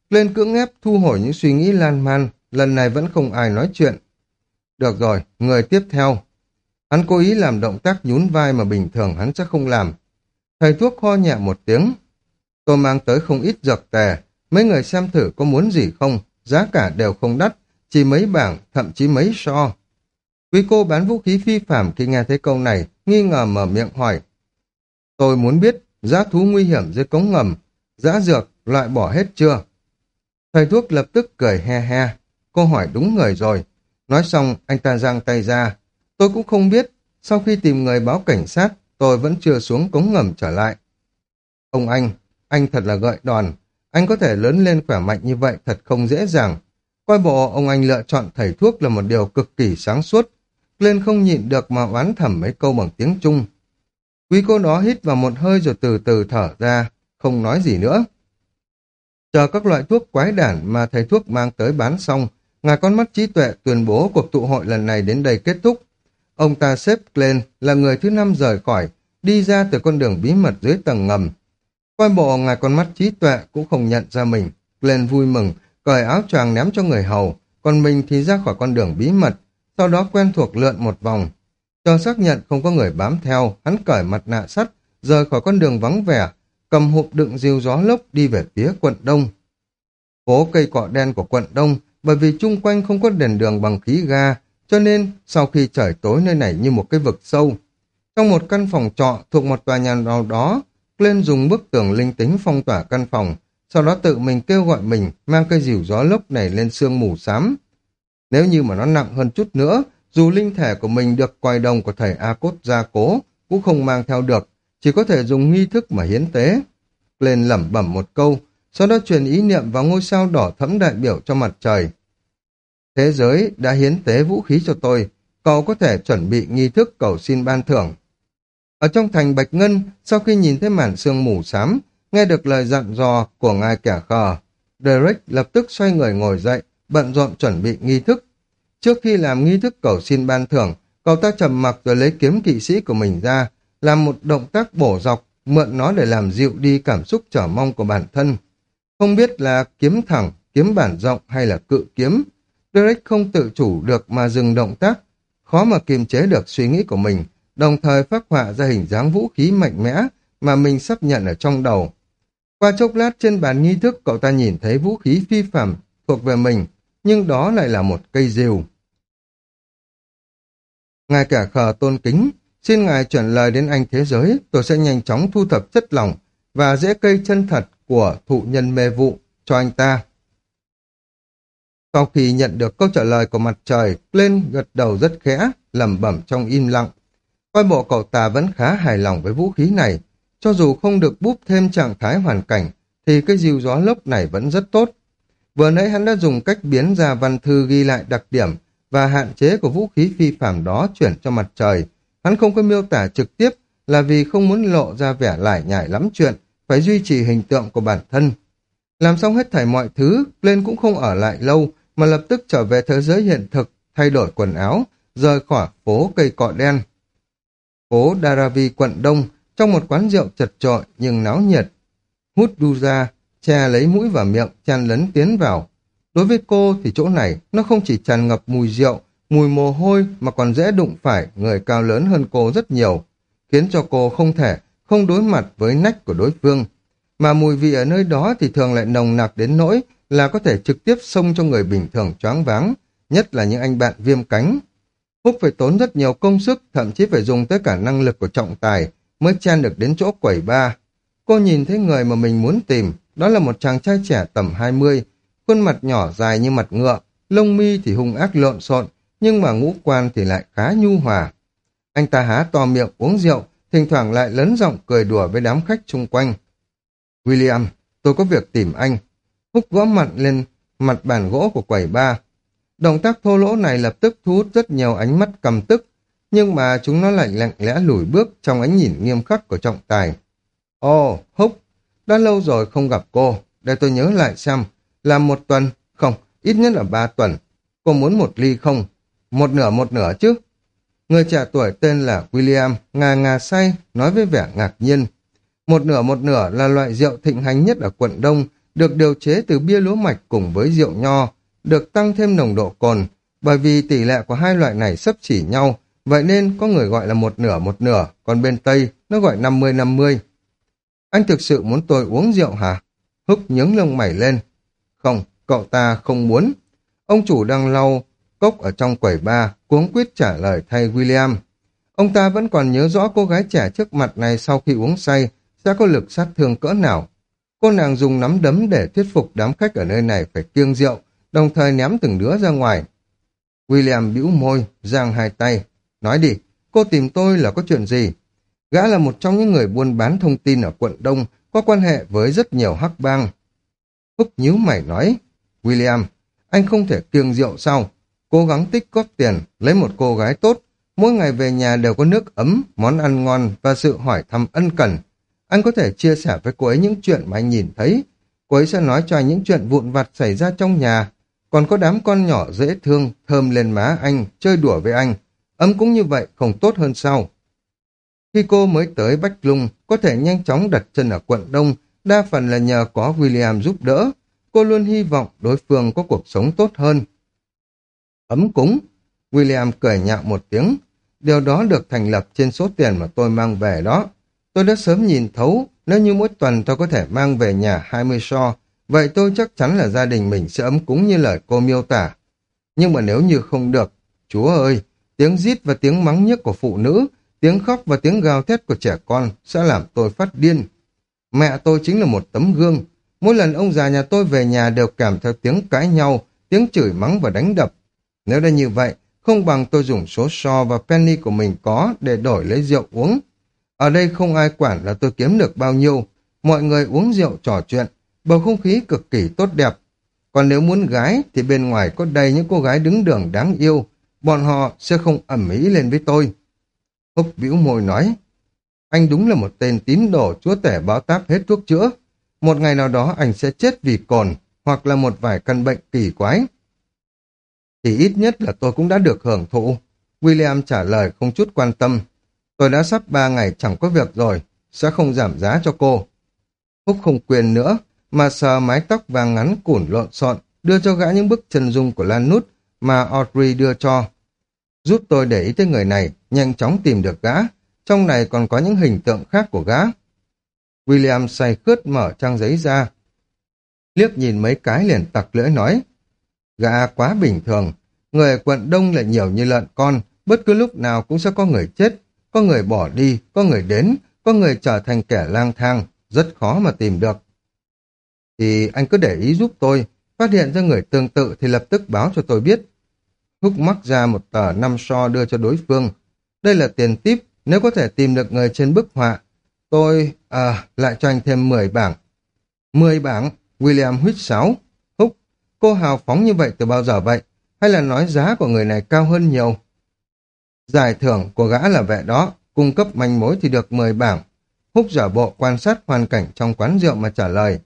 Lên cưỡng ép thu hồi những suy nghĩ lan man, lần này vẫn không ai nói chuyện. Được rồi, người tiếp theo. Hắn cố ý làm động tác nhún vai mà bình thường hắn sẽ không làm. Thầy thuốc ho nhẹ một tiếng. Tôi mang tới không ít dược tề, mấy người xem thử có muốn gì không, giá cả đều không đắt, chỉ mấy bảng, thậm chí mấy so. Quý cô bán vũ khí phi phạm khi nghe thấy câu này, nghi ngờ mở miệng hỏi. Tôi muốn biết, giá thú nguy hiểm dưới cống ngầm, giá dược loại bỏ hết chưa? Thầy thuốc lập tức cười he he. Cô hỏi đúng người rồi. Nói xong, anh ta giang tay ra. Tôi cũng không biết. Sau khi tìm người báo cảnh sát, tôi vẫn chưa xuống cống ngầm trở lại. Ông anh, anh thật là gợi đòn. Anh có thể lớn lên khỏe mạnh như vậy thật không dễ dàng. Coi bộ ông anh lựa chọn thầy thuốc là một điều cực kỳ sáng suốt. Lên không nhịn được mà oán thầm mấy câu bằng tiếng Trung. Quý cô đó hít vào một hơi rồi từ từ thở ra, không nói gì nữa. Chờ các loại thuốc quái đản mà thầy thuốc mang tới bán xong, ngài con mắt trí tuệ tuyên bố cuộc tụ hội lần này đến đây kết thúc. Ông ta xếp lên là người thứ năm rời khỏi, đi ra từ con đường bí mật dưới tầng ngầm. Coi bộ ngài con mắt trí tuệ cũng không nhận ra mình. Glenn vui mừng, cởi áo choàng ném cho người hầu, còn mình thì ra khỏi con đường bí mật, sau đó quen thuộc lượn một vòng. cho xác nhận không có người bám theo, hắn cởi mặt nạ sắt, rời khỏi con đường vắng vẻ, cầm hộp đựng diều gió lốc đi về phía quận Đông. Phố cây cọ đen của quận Đông, bởi vì chung quanh không có đèn đường bằng khí ga, cho nên sau khi trời tối nơi này như một cái vực sâu. Trong một căn phòng trọ thuộc một tòa nhà nào đó, lên dùng bức tường linh tính phong tỏa căn phòng, sau đó tự mình kêu gọi mình mang cây dìu gió lốc này lên sương mù xám. Nếu như mà nó nặng hơn chút nữa, dù linh thể của mình được quài đồng của thầy A Cốt gia cố, cũng không mang theo được, chỉ có thể dùng nghi thức mà hiến tế. Lên lẩm bẩm một câu, sau đó truyền ý niệm vào ngôi sao đỏ thẫm đại biểu cho mặt trời. Thế giới đã hiến tế vũ khí cho tôi, cậu có thể chuẩn bị nghi thức cầu xin ban thưởng. Ở trong thành Bạch Ngân, sau khi nhìn thấy màn sương mù xám, nghe được lời dặn dò của ngài kẻ khờ, Derek lập tức xoay người ngồi dậy, bận rộn chuẩn bị nghi thức. Trước khi làm nghi thức cầu xin ban thưởng, cậu ta trầm mặc rồi lấy kiếm kỵ sĩ của mình ra, làm một động tác bổ dọc, mượn nó để làm dịu đi cảm xúc trở mong của bản thân. Không biết là kiếm thẳng, kiếm bản rộng hay là cự kiếm. Derek không tự chủ được mà dừng động tác, khó mà kiềm chế được suy nghĩ của mình, đồng thời phát họa ra hình dáng vũ khí mạnh mẽ mà mình sắp nhận ở trong đầu. Qua chốc lát trên bàn nghi thức cậu ta nhìn thấy vũ khí phi phàm thuộc về mình, nhưng đó lại là một cây rìu. Ngài kẻ khờ tôn kính, xin ngài chuyển lời đến anh thế giới, tôi sẽ nhanh chóng thu thập chất lỏng và rễ cây chân thật của thụ nhân mê vụ cho anh ta. Sau khi nhận được câu trả lời của mặt trời, lên gật đầu rất khẽ, lẩm bẩm trong im lặng. Coi bộ cậu ta vẫn khá hài lòng với vũ khí này, cho dù không được búp thêm trạng thái hoàn cảnh, thì cái diều gió lốc này vẫn rất tốt. Vừa nãy hắn đã dùng cách biến ra văn thư ghi lại đặc điểm và hạn chế của vũ khí phi phạm đó chuyển cho mặt trời. Hắn không có miêu tả trực tiếp là vì không muốn lộ ra vẻ lải nhải lắm chuyện, phải duy trì hình tượng của bản thân. Làm xong hết thảy mọi thứ, lên cũng không ở lại lâu, mà lập tức trở về thế giới hiện thực, thay đổi quần áo, rời khỏi phố cây cọ đen. Phố Daravi quận Đông, trong một quán rượu chật trội nhưng náo nhiệt. Hút đu ra, che lấy mũi và miệng, chen lấn tiến vào. Đối với cô thì chỗ này nó không chỉ tràn ngập mùi rượu, mùi mồ hôi mà còn dễ đụng phải người cao lớn hơn cô rất nhiều, khiến cho cô không thể không đối mặt với nách của đối phương. Mà mùi vị ở nơi đó thì thường lại nồng nặc đến nỗi là có thể trực tiếp xông cho người bình thường choáng váng, nhất là những anh bạn viêm cánh. Húc phải tốn rất nhiều công sức, thậm chí phải dùng tới cả năng lực của trọng tài mới chen được đến chỗ quẩy ba. Cô nhìn thấy người mà mình muốn tìm, đó là một chàng trai trẻ tầm 20, khuôn mặt nhỏ dài như mặt ngựa, lông mi thì hung ác lộn xộn, nhưng mà ngũ quan thì lại khá nhu hòa. Anh ta há to miệng uống rượu, thỉnh thoảng lại lớn giọng cười đùa với đám khách chung quanh. William, tôi có việc tìm anh. Húc gõ mặt lên mặt bàn gỗ của quầy ba. Động tác thô lỗ này lập tức thu hút rất nhiều ánh mắt cầm tức, nhưng mà chúng nó lại lặng lẽ lùi bước trong ánh nhìn nghiêm khắc của trọng tài. Ồ, Húc, đã lâu rồi không gặp cô, để tôi nhớ lại xem, là một tuần, không, ít nhất là ba tuần. Cô muốn một ly không? Một nửa một nửa chứ? Người trẻ tuổi tên là William, ngà ngà say, nói với vẻ ngạc nhiên. Một nửa một nửa là loại rượu thịnh hành nhất ở quận Đông, được điều chế từ bia lúa mạch cùng với rượu nho, được tăng thêm nồng độ cồn, bởi vì tỷ lệ của hai loại này sấp chỉ nhau, vậy nên có người gọi là một nửa một nửa, còn bên Tây nó gọi 50-50. Anh thực sự muốn tôi uống rượu hả? Húc nhướng lông mày lên. Không, cậu ta không muốn. Ông chủ đang lau cốc ở trong quầy ba, cuống quyết trả lời thay William. Ông ta vẫn còn nhớ rõ cô gái trẻ trước mặt này sau khi uống say sẽ có lực sát thương cỡ nào. Cô nàng dùng nắm đấm để thuyết phục đám khách ở nơi này phải kiêng rượu, đồng thời ném từng đứa ra ngoài. William bĩu môi, giang hai tay. Nói đi, cô tìm tôi là có chuyện gì? Gã là một trong những người buôn bán thông tin ở quận Đông, có quan hệ với rất nhiều hắc bang. Húc nhíu mày nói, William, anh không thể kiêng rượu sao? Cố gắng tích góp tiền, lấy một cô gái tốt, mỗi ngày về nhà đều có nước ấm, món ăn ngon và sự hỏi thăm ân cần. Anh có thể chia sẻ với cô ấy những chuyện mà anh nhìn thấy. Cô ấy sẽ nói cho anh những chuyện vụn vặt xảy ra trong nhà. Còn có đám con nhỏ dễ thương, thơm lên má anh, chơi đùa với anh. Ấm cũng như vậy, không tốt hơn sao? Khi cô mới tới Bách Lung, có thể nhanh chóng đặt chân ở quận Đông, đa phần là nhờ có William giúp đỡ. Cô luôn hy vọng đối phương có cuộc sống tốt hơn. Ấm cúng, William cười nhạo một tiếng. Điều đó được thành lập trên số tiền mà tôi mang về đó. Tôi đã sớm nhìn thấu, nếu như mỗi tuần tôi có thể mang về nhà 20 so, vậy tôi chắc chắn là gia đình mình sẽ ấm cúng như lời cô miêu tả. Nhưng mà nếu như không được, chúa ơi, tiếng rít và tiếng mắng nhức của phụ nữ Tiếng khóc và tiếng gào thét của trẻ con sẽ làm tôi phát điên. Mẹ tôi chính là một tấm gương. Mỗi lần ông già nhà tôi về nhà đều kèm theo tiếng cãi nhau, tiếng chửi mắng và đánh đập. Nếu đã như vậy, không bằng tôi dùng số so và penny của mình có để đổi lấy rượu uống. Ở đây không ai quản là tôi kiếm được bao nhiêu. Mọi người uống rượu trò chuyện, bầu không khí cực kỳ tốt đẹp. Còn nếu muốn gái thì bên ngoài có đầy những cô gái đứng đường đáng yêu. Bọn họ sẽ không ẩm ý lên với tôi. Húc bĩu môi nói, anh đúng là một tên tín đồ chúa tể báo táp hết thuốc chữa. Một ngày nào đó anh sẽ chết vì cồn, hoặc là một vài căn bệnh kỳ quái. Thì ít nhất là tôi cũng đã được hưởng thụ. William trả lời không chút quan tâm. Tôi đã sắp ba ngày chẳng có việc rồi, sẽ không giảm giá cho cô. Húc không quyền nữa, mà sờ mái tóc vàng ngắn củn lộn xộn, đưa cho gã những bức chân dung của Lan Nút mà Audrey đưa cho. Giúp tôi để ý tới người này, nhanh chóng tìm được gã. Trong này còn có những hình tượng khác của gã. William say khướt mở trang giấy ra. Liếc nhìn mấy cái liền tặc lưỡi nói. Gã quá bình thường. Người quận đông lại nhiều như lợn con. Bất cứ lúc nào cũng sẽ có người chết. Có người bỏ đi, có người đến, có người trở thành kẻ lang thang. Rất khó mà tìm được. Thì anh cứ để ý giúp tôi. Phát hiện ra người tương tự thì lập tức báo cho tôi biết. Húc mắc ra một tờ năm so đưa cho đối phương. Đây là tiền tiếp, nếu có thể tìm được người trên bức họa. Tôi, à, lại cho anh thêm 10 bảng. 10 bảng, William huyết sáo. Húc, cô hào phóng như vậy từ bao giờ vậy? Hay là nói giá của người này cao hơn nhiều? Giải thưởng của gã là vậy đó, cung cấp manh mối thì được 10 bảng. Húc giả bộ quan sát hoàn cảnh trong quán rượu mà trả lời.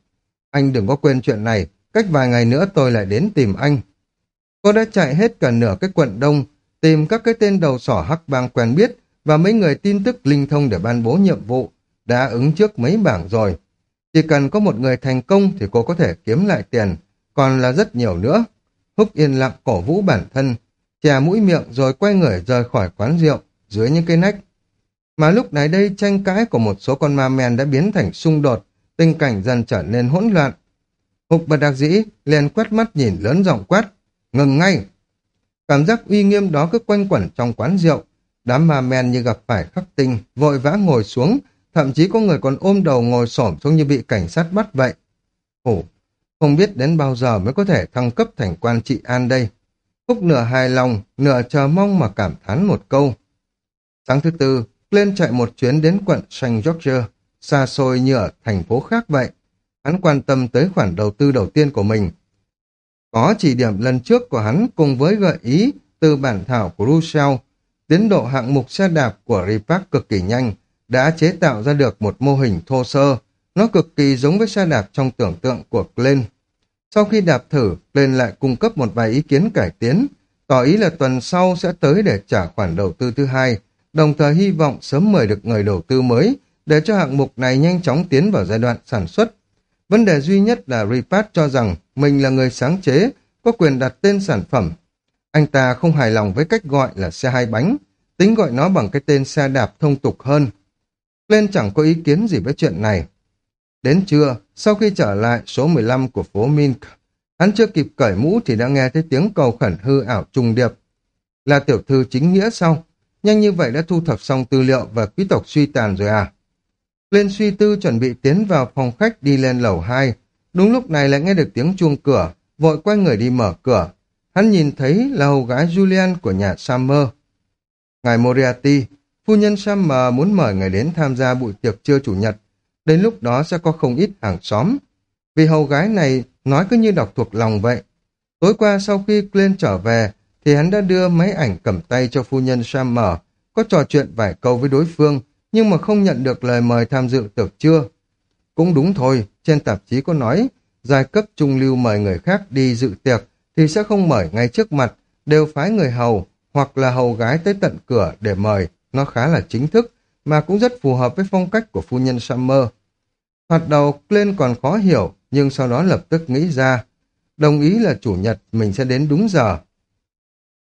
Anh đừng có quên chuyện này, cách vài ngày nữa tôi lại đến tìm anh. Cô đã chạy hết cả nửa cái quận đông, tìm các cái tên đầu sỏ hắc bang quen biết và mấy người tin tức linh thông để ban bố nhiệm vụ, đã ứng trước mấy bảng rồi. Chỉ cần có một người thành công thì cô có thể kiếm lại tiền, còn là rất nhiều nữa. Húc yên lặng cổ vũ bản thân, chè mũi miệng rồi quay người rời khỏi quán rượu, dưới những cây nách. Mà lúc này đây tranh cãi của một số con ma men đã biến thành xung đột, tình cảnh dần trở nên hỗn loạn. húc bật đặc dĩ liền quét mắt nhìn lớn giọng quát. Ngừng ngay! Cảm giác uy nghiêm đó cứ quanh quẩn trong quán rượu. Đám ma men như gặp phải khắc tinh, vội vã ngồi xuống, thậm chí có người còn ôm đầu ngồi xổm xuống như bị cảnh sát bắt vậy. Ồ, không biết đến bao giờ mới có thể thăng cấp thành quan trị an đây. Phúc nửa hài lòng, nửa chờ mong mà cảm thán một câu. Sáng thứ tư, lên chạy một chuyến đến quận Saint George, xa xôi như ở thành phố khác vậy. Hắn quan tâm tới khoản đầu tư đầu tiên của mình. Có chỉ điểm lần trước của hắn cùng với gợi ý từ bản thảo của Rousseau, tiến độ hạng mục xe đạp của Ripac cực kỳ nhanh, đã chế tạo ra được một mô hình thô sơ. Nó cực kỳ giống với xe đạp trong tưởng tượng của Glenn. Sau khi đạp thử, Glenn lại cung cấp một vài ý kiến cải tiến, tỏ ý là tuần sau sẽ tới để trả khoản đầu tư thứ hai, đồng thời hy vọng sớm mời được người đầu tư mới để cho hạng mục này nhanh chóng tiến vào giai đoạn sản xuất. Vấn đề duy nhất là Repat cho rằng mình là người sáng chế, có quyền đặt tên sản phẩm. Anh ta không hài lòng với cách gọi là xe hai bánh, tính gọi nó bằng cái tên xe đạp thông tục hơn. Lên chẳng có ý kiến gì với chuyện này. Đến trưa, sau khi trở lại số 15 của phố Mink, hắn chưa kịp cởi mũ thì đã nghe thấy tiếng cầu khẩn hư ảo trùng điệp. Là tiểu thư chính nghĩa sau, nhanh như vậy đã thu thập xong tư liệu và quý tộc suy tàn rồi à? Lên suy tư chuẩn bị tiến vào phòng khách đi lên lầu 2, đúng lúc này lại nghe được tiếng chuông cửa, vội quay người đi mở cửa. Hắn nhìn thấy là hầu gái Julian của nhà Summer. Ngài Moriarty, phu nhân Summer muốn mời ngài đến tham gia buổi tiệc trưa chủ nhật, Đến lúc đó sẽ có không ít hàng xóm. Vì hầu gái này nói cứ như đọc thuộc lòng vậy. Tối qua sau khi Glenn trở về, thì hắn đã đưa máy ảnh cầm tay cho phu nhân Summer, có trò chuyện vài câu với đối phương, nhưng mà không nhận được lời mời tham dự tiệc trưa. Cũng đúng thôi, trên tạp chí có nói, giai cấp trung lưu mời người khác đi dự tiệc thì sẽ không mời ngay trước mặt, đều phái người hầu hoặc là hầu gái tới tận cửa để mời, nó khá là chính thức, mà cũng rất phù hợp với phong cách của phu nhân Summer. Thoạt đầu lên còn khó hiểu, nhưng sau đó lập tức nghĩ ra, đồng ý là chủ nhật mình sẽ đến đúng giờ.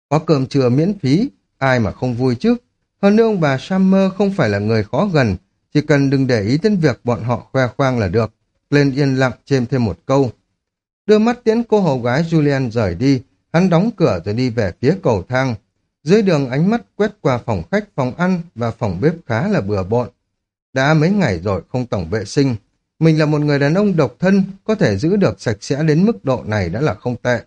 Có cơm trưa miễn phí, ai mà không vui chứ. Hơn nữa ông bà Summer không phải là người khó gần, chỉ cần đừng để ý đến việc bọn họ khoe khoang là được. Lên yên lặng chêm thêm một câu. Đưa mắt tiễn cô hầu gái Julian rời đi, hắn đóng cửa rồi đi về phía cầu thang. Dưới đường ánh mắt quét qua phòng khách, phòng ăn và phòng bếp khá là bừa bộn. Đã mấy ngày rồi không tổng vệ sinh. Mình là một người đàn ông độc thân, có thể giữ được sạch sẽ đến mức độ này đã là không tệ.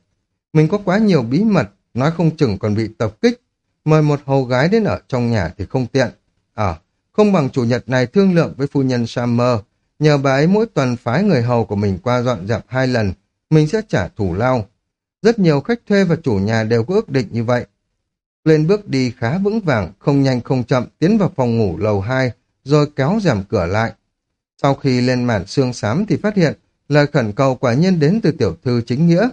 Mình có quá nhiều bí mật, nói không chừng còn bị tập kích. Mời một hầu gái đến ở trong nhà thì không tiện. À, không bằng chủ nhật này thương lượng với phu nhân Summer. Nhờ bà ấy mỗi tuần phái người hầu của mình qua dọn dẹp hai lần, mình sẽ trả thủ lao. Rất nhiều khách thuê và chủ nhà đều có ước định như vậy. Lên bước đi khá vững vàng, không nhanh không chậm tiến vào phòng ngủ lầu 2, rồi kéo rèm cửa lại. Sau khi lên màn xương xám thì phát hiện lời khẩn cầu quả nhiên đến từ tiểu thư chính nghĩa.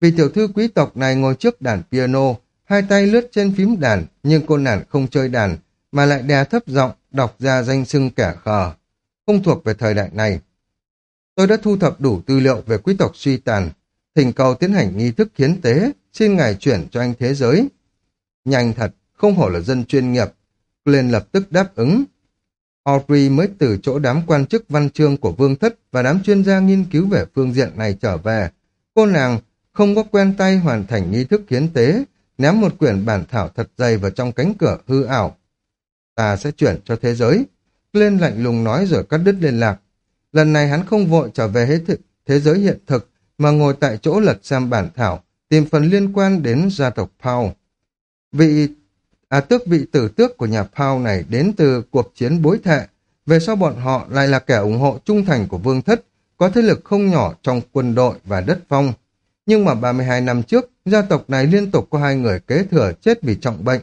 Vì tiểu thư quý tộc này ngồi trước đàn piano, hai tay lướt trên phím đàn, nhưng cô nàng không chơi đàn, mà lại đè thấp giọng đọc ra danh xưng kẻ khờ, không thuộc về thời đại này. Tôi đã thu thập đủ tư liệu về quý tộc suy tàn, thỉnh cầu tiến hành nghi thức hiến tế, xin ngài chuyển cho anh thế giới. Nhanh thật, không hổ là dân chuyên nghiệp. Glenn lập tức đáp ứng. Audrey mới từ chỗ đám quan chức văn chương của vương thất và đám chuyên gia nghiên cứu về phương diện này trở về. Cô nàng không có quen tay hoàn thành nghi thức hiến tế, ném một quyển bản thảo thật dày vào trong cánh cửa hư ảo. Ta sẽ chuyển cho thế giới. Glenn lạnh lùng nói rồi cắt đứt liên lạc. Lần này hắn không vội trở về hết thế giới hiện thực, mà ngồi tại chỗ lật xem bản thảo, tìm phần liên quan đến gia tộc Paul. Vị à, tước vị tử tước của nhà Pau này đến từ cuộc chiến bối thệ. Về sau bọn họ lại là kẻ ủng hộ trung thành của vương thất, có thế lực không nhỏ trong quân đội và đất phong. Nhưng mà 32 năm trước, gia tộc này liên tục có hai người kế thừa chết vì trọng bệnh.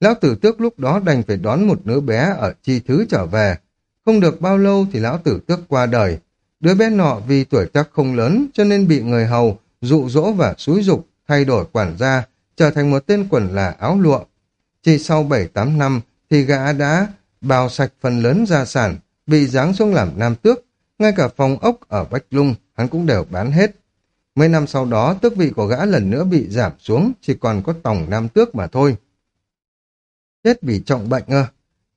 Lão tử tước lúc đó đành phải đón một đứa bé ở chi thứ trở về. Không được bao lâu thì lão tử tước qua đời. Đứa bé nọ vì tuổi tác không lớn cho nên bị người hầu dụ dỗ và xúi dục thay đổi quản gia trở thành một tên quần là áo lụa. Chỉ sau 7-8 năm thì gã đã bào sạch phần lớn gia sản, bị giáng xuống làm nam tước, ngay cả phòng ốc ở Bách Lung hắn cũng đều bán hết. Mấy năm sau đó tước vị của gã lần nữa bị giảm xuống, chỉ còn có tổng nam tước mà thôi. Chết vì trọng bệnh ơ,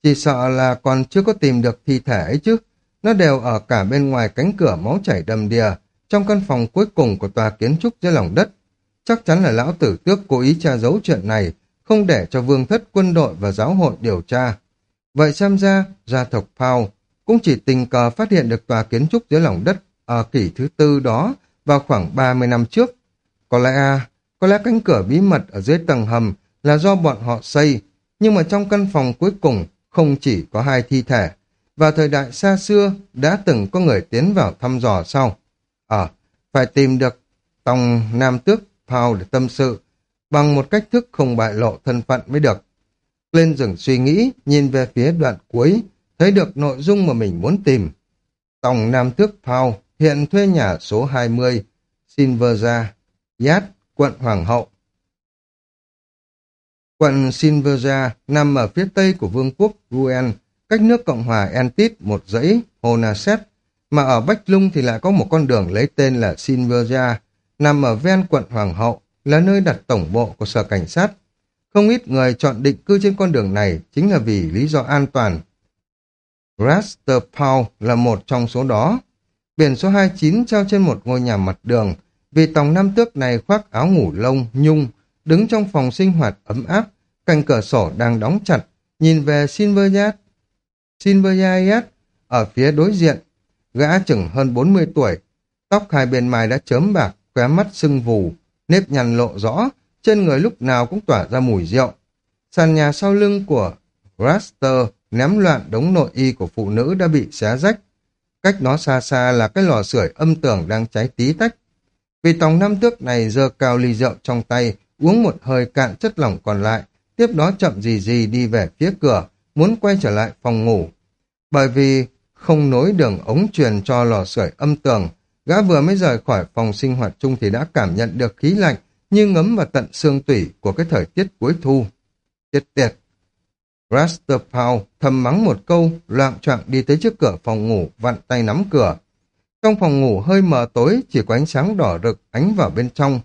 chỉ sợ là còn chưa có tìm được thi thể ấy chứ. Nó đều ở cả bên ngoài cánh cửa máu chảy đầm đìa, trong căn phòng cuối cùng của tòa kiến trúc dưới lòng đất. Chắc chắn là lão tử tước cố ý tra giấu chuyện này, không để cho vương thất quân đội và giáo hội điều tra. Vậy xem ra, gia tộc Pau cũng chỉ tình cờ phát hiện được tòa kiến trúc dưới lòng đất ở kỷ thứ tư đó vào khoảng 30 năm trước. Có lẽ có lẽ cánh cửa bí mật ở dưới tầng hầm là do bọn họ xây, nhưng mà trong căn phòng cuối cùng không chỉ có hai thi thể. Vào thời đại xa xưa, đã từng có người tiến vào thăm dò sau. Ờ, phải tìm được tòng nam tước Paul để tâm sự, bằng một cách thức không bại lộ thân phận mới được. Lên rừng suy nghĩ, nhìn về phía đoạn cuối, thấy được nội dung mà mình muốn tìm. Tòng nam tước Paul hiện thuê nhà số 20, Silverza, Yat, quận Hoàng hậu. Quận Silverza nằm ở phía tây của vương quốc Guen, cách nước Cộng hòa Entit một dãy Honaset, mà ở Bách Lung thì lại có một con đường lấy tên là Silverza, nằm ở ven quận Hoàng hậu, là nơi đặt tổng bộ của sở cảnh sát. Không ít người chọn định cư trên con đường này chính là vì lý do an toàn. Rasterpaul là một trong số đó. Biển số 29 treo trên một ngôi nhà mặt đường, vì tòng nam tước này khoác áo ngủ lông, nhung, đứng trong phòng sinh hoạt ấm áp, cạnh cửa sổ đang đóng chặt, nhìn về Silveryat. Silveryat ở phía đối diện, gã chừng hơn 40 tuổi, tóc hai bên mai đã chớm bạc, khóe mắt sưng vù, nếp nhăn lộ rõ, trên người lúc nào cũng tỏa ra mùi rượu. Sàn nhà sau lưng của Raster ném loạn đống nội y của phụ nữ đã bị xé rách. Cách nó xa xa là cái lò sưởi âm tường đang cháy tí tách. Vì tòng năm tước này giơ cao ly rượu trong tay, uống một hơi cạn chất lỏng còn lại, tiếp đó chậm gì gì đi về phía cửa, muốn quay trở lại phòng ngủ. Bởi vì không nối đường ống truyền cho lò sưởi âm tường, gã vừa mới rời khỏi phòng sinh hoạt chung thì đã cảm nhận được khí lạnh như ngấm vào tận xương tủy của cái thời tiết cuối thu. Tiết tiệt! Raster Paul thầm mắng một câu, loạn choạng đi tới trước cửa phòng ngủ, vặn tay nắm cửa. Trong phòng ngủ hơi mờ tối, chỉ có ánh sáng đỏ rực ánh vào bên trong.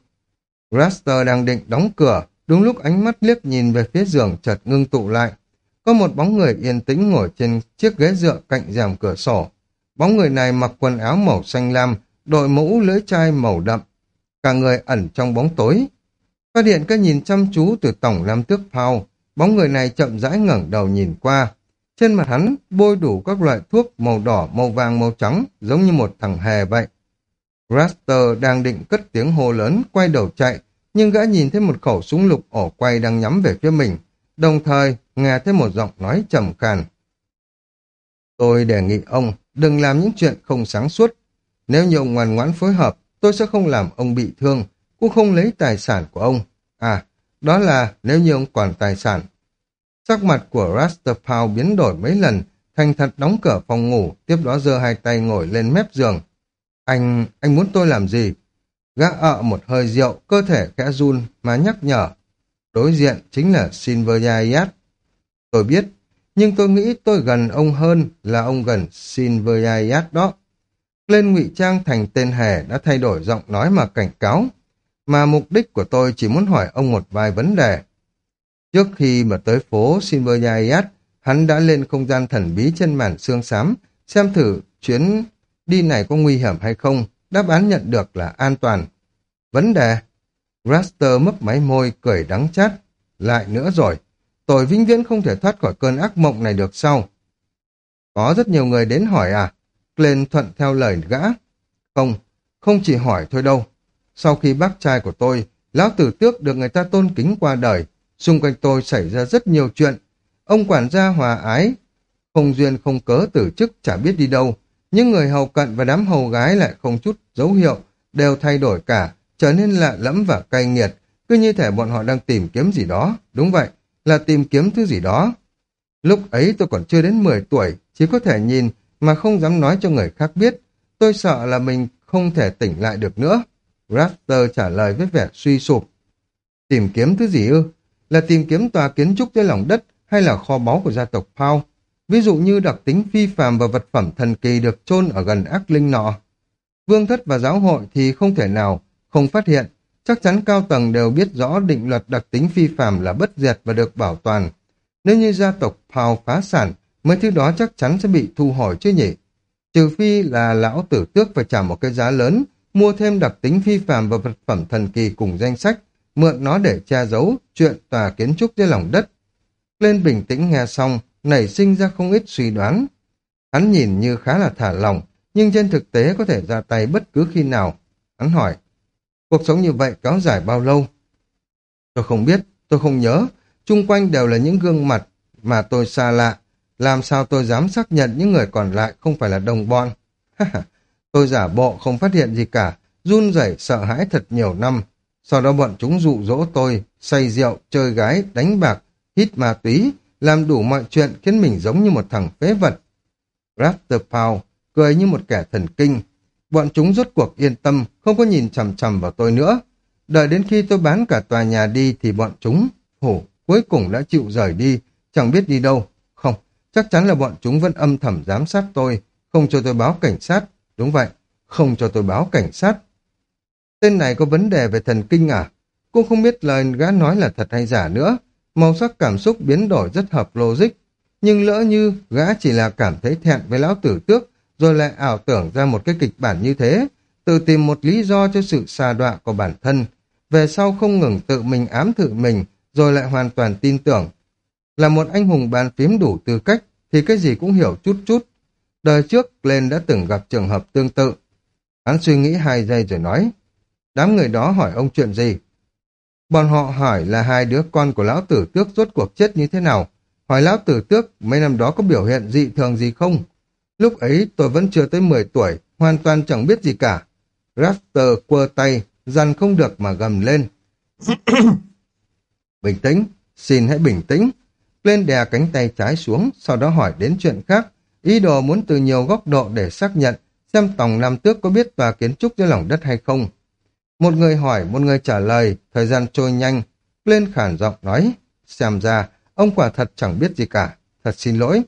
Raster đang định đóng cửa, đúng lúc ánh mắt liếc nhìn về phía giường chợt ngưng tụ lại. Có một bóng người yên tĩnh ngồi trên chiếc ghế dựa cạnh rèm cửa sổ. Bóng người này mặc quần áo màu xanh lam, đội mũ lưỡi chai màu đậm. Cả người ẩn trong bóng tối. Phát hiện cái nhìn chăm chú từ tổng lam tước phao, bóng người này chậm rãi ngẩng đầu nhìn qua. Trên mặt hắn bôi đủ các loại thuốc màu đỏ, màu vàng, màu trắng, giống như một thằng hề vậy. Raster đang định cất tiếng hô lớn, quay đầu chạy, nhưng gã nhìn thấy một khẩu súng lục ổ quay đang nhắm về phía mình, đồng thời nghe thấy một giọng nói trầm khàn. Tôi đề nghị ông đừng làm những chuyện không sáng suốt. Nếu như ông ngoan ngoãn phối hợp, tôi sẽ không làm ông bị thương, cũng không lấy tài sản của ông. À, đó là nếu như ông còn tài sản. Sắc mặt của Raster biến đổi mấy lần, thành thật đóng cửa phòng ngủ, tiếp đó giơ hai tay ngồi lên mép giường. Anh, anh muốn tôi làm gì? Gã ợ một hơi rượu, cơ thể khẽ run mà nhắc nhở. Đối diện chính là Silveryat. Tôi biết, nhưng tôi nghĩ tôi gần ông hơn là ông gần Silveryat đó. Lên ngụy trang thành tên hề đã thay đổi giọng nói mà cảnh cáo. Mà mục đích của tôi chỉ muốn hỏi ông một vài vấn đề. Trước khi mà tới phố Silveryat, hắn đã lên không gian thần bí trên màn xương xám, xem thử chuyến đi này có nguy hiểm hay không, đáp án nhận được là an toàn. Vấn đề? Raster mấp máy môi, cười đắng chát. Lại nữa rồi, tôi vĩnh viễn không thể thoát khỏi cơn ác mộng này được sau. Có rất nhiều người đến hỏi à? Glenn thuận theo lời gã. Không, không chỉ hỏi thôi đâu. Sau khi bác trai của tôi, lão tử tước được người ta tôn kính qua đời, xung quanh tôi xảy ra rất nhiều chuyện. Ông quản gia hòa ái, không duyên không cớ tử chức chả biết đi đâu, nhưng người hầu cận và đám hầu gái lại không chút dấu hiệu, đều thay đổi cả, trở nên lạ lẫm và cay nghiệt, cứ như thể bọn họ đang tìm kiếm gì đó. Đúng vậy, là tìm kiếm thứ gì đó. Lúc ấy tôi còn chưa đến 10 tuổi, chỉ có thể nhìn mà không dám nói cho người khác biết. Tôi sợ là mình không thể tỉnh lại được nữa. Raster trả lời với vẻ suy sụp. Tìm kiếm thứ gì ư? Là tìm kiếm tòa kiến trúc dưới lòng đất hay là kho báu của gia tộc Pao? ví dụ như đặc tính phi phàm và vật phẩm thần kỳ được chôn ở gần ác linh nọ. Vương thất và giáo hội thì không thể nào không phát hiện, chắc chắn cao tầng đều biết rõ định luật đặc tính phi phàm là bất diệt và được bảo toàn. Nếu như gia tộc Pao phá sản, mấy thứ đó chắc chắn sẽ bị thu hồi chứ nhỉ? Trừ phi là lão tử tước phải trả một cái giá lớn mua thêm đặc tính phi phàm và vật phẩm thần kỳ cùng danh sách, mượn nó để che giấu chuyện tòa kiến trúc dưới lòng đất. Lên bình tĩnh nghe xong, nảy sinh ra không ít suy đoán. Hắn nhìn như khá là thả lòng nhưng trên thực tế có thể ra tay bất cứ khi nào. Hắn hỏi, cuộc sống như vậy kéo dài bao lâu? Tôi không biết, tôi không nhớ, chung quanh đều là những gương mặt mà tôi xa lạ, làm sao tôi dám xác nhận những người còn lại không phải là đồng bọn? tôi giả bộ không phát hiện gì cả, run rẩy sợ hãi thật nhiều năm. Sau đó bọn chúng dụ dỗ tôi, say rượu, chơi gái, đánh bạc, hít ma túy, làm đủ mọi chuyện khiến mình giống như một thằng phế vật. Raptor cười như một kẻ thần kinh. Bọn chúng rốt cuộc yên tâm, không có nhìn chằm chằm vào tôi nữa. Đợi đến khi tôi bán cả tòa nhà đi thì bọn chúng, hổ, cuối cùng đã chịu rời đi, chẳng biết đi đâu. Không, chắc chắn là bọn chúng vẫn âm thầm giám sát tôi, không cho tôi báo cảnh sát. Đúng vậy, không cho tôi báo cảnh sát. Tên này có vấn đề về thần kinh à? Cô không biết lời gã nói là thật hay giả nữa. Màu sắc cảm xúc biến đổi rất hợp logic. Nhưng lỡ như gã chỉ là cảm thấy thẹn với lão tử tước, rồi lại ảo tưởng ra một cái kịch bản như thế, tự tìm một lý do cho sự xa đọa của bản thân, về sau không ngừng tự mình ám thử mình, rồi lại hoàn toàn tin tưởng. Là một anh hùng bàn phím đủ tư cách, thì cái gì cũng hiểu chút chút. Đời trước, lên đã từng gặp trường hợp tương tự. Hắn suy nghĩ hai giây rồi nói, đám người đó hỏi ông chuyện gì? Bọn họ hỏi là hai đứa con của lão tử tước rốt cuộc chết như thế nào, hỏi lão tử tước mấy năm đó có biểu hiện dị thường gì không? Lúc ấy tôi vẫn chưa tới 10 tuổi, hoàn toàn chẳng biết gì cả. Raptor quơ tay, dằn không được mà gầm lên. bình tĩnh, xin hãy bình tĩnh. Lên đè cánh tay trái xuống, sau đó hỏi đến chuyện khác. Ý đồ muốn từ nhiều góc độ để xác nhận xem Tòng Nam Tước có biết tòa kiến trúc dưới lòng đất hay không. Một người hỏi, một người trả lời, thời gian trôi nhanh. Lên khản giọng nói, xem ra, ông quả thật chẳng biết gì cả, thật xin lỗi.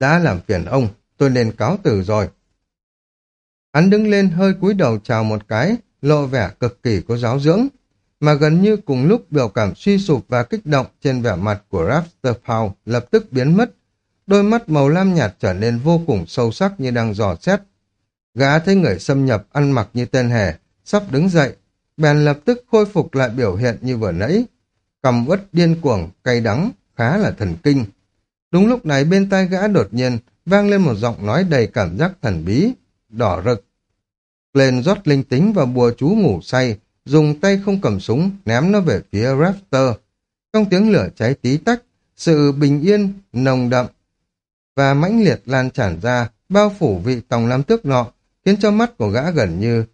Đã làm phiền ông, tôi nên cáo từ rồi. Hắn đứng lên hơi cúi đầu chào một cái, lộ vẻ cực kỳ có giáo dưỡng, mà gần như cùng lúc biểu cảm suy sụp và kích động trên vẻ mặt của Raptor Paul lập tức biến mất. Đôi mắt màu lam nhạt trở nên vô cùng sâu sắc như đang dò xét. Gã thấy người xâm nhập ăn mặc như tên hề, sắp đứng dậy, bèn lập tức khôi phục lại biểu hiện như vừa nãy. Cầm uất điên cuồng, cay đắng, khá là thần kinh. Đúng lúc này bên tai gã đột nhiên vang lên một giọng nói đầy cảm giác thần bí, đỏ rực. Lên rót linh tính và bùa chú ngủ say, dùng tay không cầm súng, ném nó về phía Raptor. Trong tiếng lửa cháy tí tách, sự bình yên, nồng đậm và mãnh liệt lan tràn ra, bao phủ vị tòng lam tước nọ, khiến cho mắt của gã gần như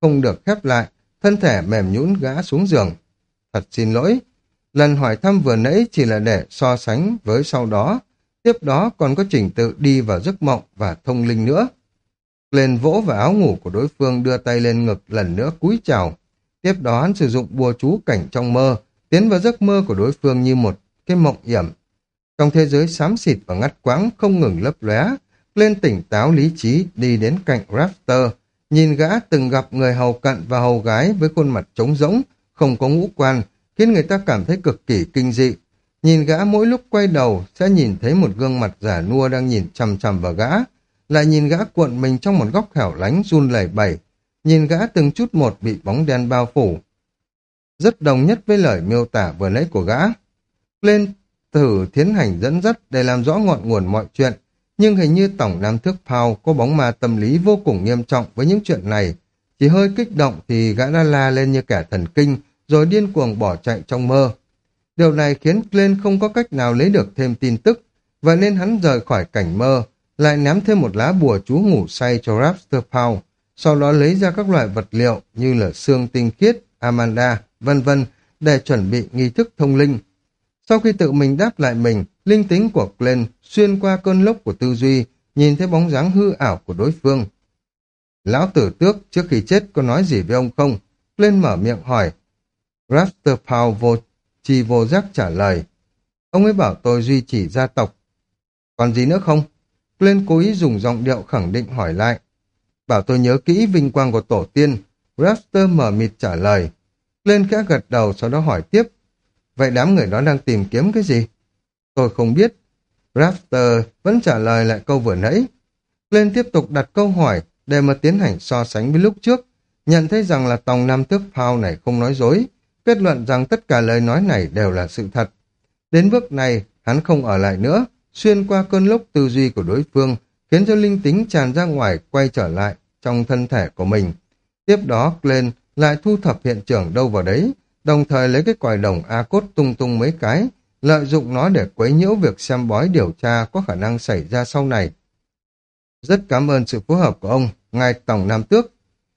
không được khép lại, thân thể mềm nhũn gã xuống giường. Thật xin lỗi, lần hỏi thăm vừa nãy chỉ là để so sánh với sau đó, tiếp đó còn có trình tự đi vào giấc mộng và thông linh nữa. Lên vỗ vào áo ngủ của đối phương đưa tay lên ngực lần nữa cúi chào. Tiếp đó hắn sử dụng bùa chú cảnh trong mơ, tiến vào giấc mơ của đối phương như một cái mộng hiểm. Trong thế giới xám xịt và ngắt quãng không ngừng lấp lóe, lên tỉnh táo lý trí đi đến cạnh Raptor, nhìn gã từng gặp người hầu cận và hầu gái với khuôn mặt trống rỗng, không có ngũ quan, khiến người ta cảm thấy cực kỳ kinh dị. Nhìn gã mỗi lúc quay đầu sẽ nhìn thấy một gương mặt giả nua đang nhìn chằm chằm vào gã, lại nhìn gã cuộn mình trong một góc hẻo lánh run lẩy bẩy, nhìn gã từng chút một bị bóng đen bao phủ. Rất đồng nhất với lời miêu tả vừa nãy của gã. Lên thử thiến hành dẫn dắt để làm rõ ngọn nguồn mọi chuyện, nhưng hình như Tổng Nam Thước Phao có bóng ma tâm lý vô cùng nghiêm trọng với những chuyện này. Chỉ hơi kích động thì gã đã la lên như kẻ thần kinh, rồi điên cuồng bỏ chạy trong mơ. Điều này khiến Glenn không có cách nào lấy được thêm tin tức, và nên hắn rời khỏi cảnh mơ, lại ném thêm một lá bùa chú ngủ say cho Rapster Paul, sau đó lấy ra các loại vật liệu như là xương tinh khiết, Amanda, vân vân để chuẩn bị nghi thức thông linh. Sau khi tự mình đáp lại mình, linh tính của Glenn xuyên qua cơn lốc của tư duy, nhìn thấy bóng dáng hư ảo của đối phương. Lão tử tước trước khi chết có nói gì với ông không? Glenn mở miệng hỏi. Raptor Paul vô chi vô giác trả lời. Ông ấy bảo tôi duy trì gia tộc. Còn gì nữa không? Glenn cố ý dùng giọng điệu khẳng định hỏi lại. Bảo tôi nhớ kỹ vinh quang của tổ tiên. Rafter mở mịt trả lời. Glenn khẽ gật đầu sau đó hỏi tiếp. Vậy đám người đó đang tìm kiếm cái gì? Tôi không biết. Rafter vẫn trả lời lại câu vừa nãy. Lên tiếp tục đặt câu hỏi để mà tiến hành so sánh với lúc trước, nhận thấy rằng là tòng nam tước phao này không nói dối, kết luận rằng tất cả lời nói này đều là sự thật. Đến bước này, hắn không ở lại nữa, xuyên qua cơn lốc tư duy của đối phương, khiến cho linh tính tràn ra ngoài quay trở lại trong thân thể của mình. Tiếp đó, Glenn lại thu thập hiện trường đâu vào đấy, đồng thời lấy cái còi đồng A-cốt tung tung mấy cái, lợi dụng nó để quấy nhiễu việc xem bói điều tra có khả năng xảy ra sau này. Rất cảm ơn sự phối hợp của ông, ngài Tổng Nam Tước.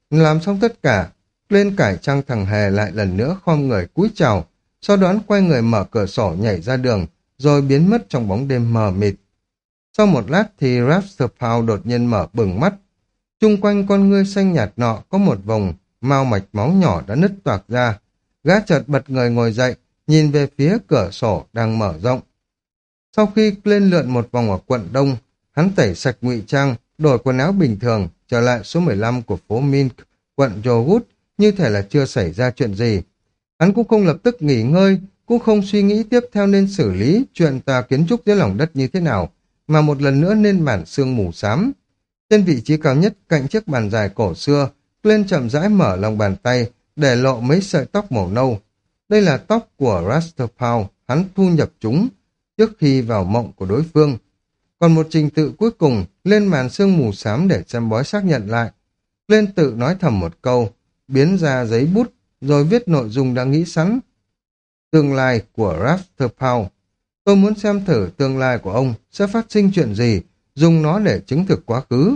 Làm xong tất cả, lên cải trang thằng Hề lại lần nữa khom người cúi chào, sau đó quay người mở cửa sổ nhảy ra đường, rồi biến mất trong bóng đêm mờ mịt. Sau một lát thì Rapsterpow đột nhiên mở bừng mắt. Trung quanh con ngươi xanh nhạt nọ có một vòng mau mạch máu nhỏ đã nứt toạc ra. Gã chợt bật người ngồi dậy, nhìn về phía cửa sổ đang mở rộng. Sau khi lên lượn một vòng ở quận Đông, hắn tẩy sạch ngụy trang, đổi quần áo bình thường, trở lại số 15 của phố Mink, quận Jogut, như thể là chưa xảy ra chuyện gì. Hắn cũng không lập tức nghỉ ngơi, cũng không suy nghĩ tiếp theo nên xử lý chuyện tòa kiến trúc dưới lòng đất như thế nào, mà một lần nữa nên bản xương mù xám. Trên vị trí cao nhất cạnh chiếc bàn dài cổ xưa, lên chậm rãi mở lòng bàn tay, để lộ mấy sợi tóc màu nâu. Đây là tóc của Rasterpow, hắn thu nhập chúng trước khi vào mộng của đối phương. Còn một trình tự cuối cùng, lên màn sương mù xám để xem bói xác nhận lại. Lên tự nói thầm một câu, biến ra giấy bút, rồi viết nội dung đã nghĩ sẵn. Tương lai của Rasterpow. Tôi muốn xem thử tương lai của ông sẽ phát sinh chuyện gì, dùng nó để chứng thực quá khứ.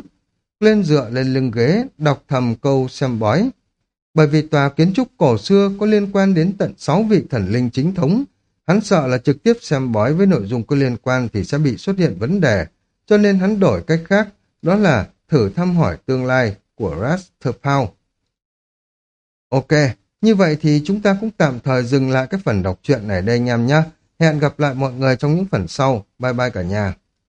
Lên dựa lên lưng ghế, đọc thầm câu xem bói. Bởi vì tòa kiến trúc cổ xưa có liên quan đến tận 6 vị thần linh chính thống, hắn sợ là trực tiếp xem bói với nội dung có liên quan thì sẽ bị xuất hiện vấn đề, cho nên hắn đổi cách khác, đó là thử thăm hỏi tương lai của Rastapau. Ok, như vậy thì chúng ta cũng tạm thời dừng lại cái phần đọc truyện này đây anh em nhé. Hẹn gặp lại mọi người trong những phần sau. Bye bye cả nhà.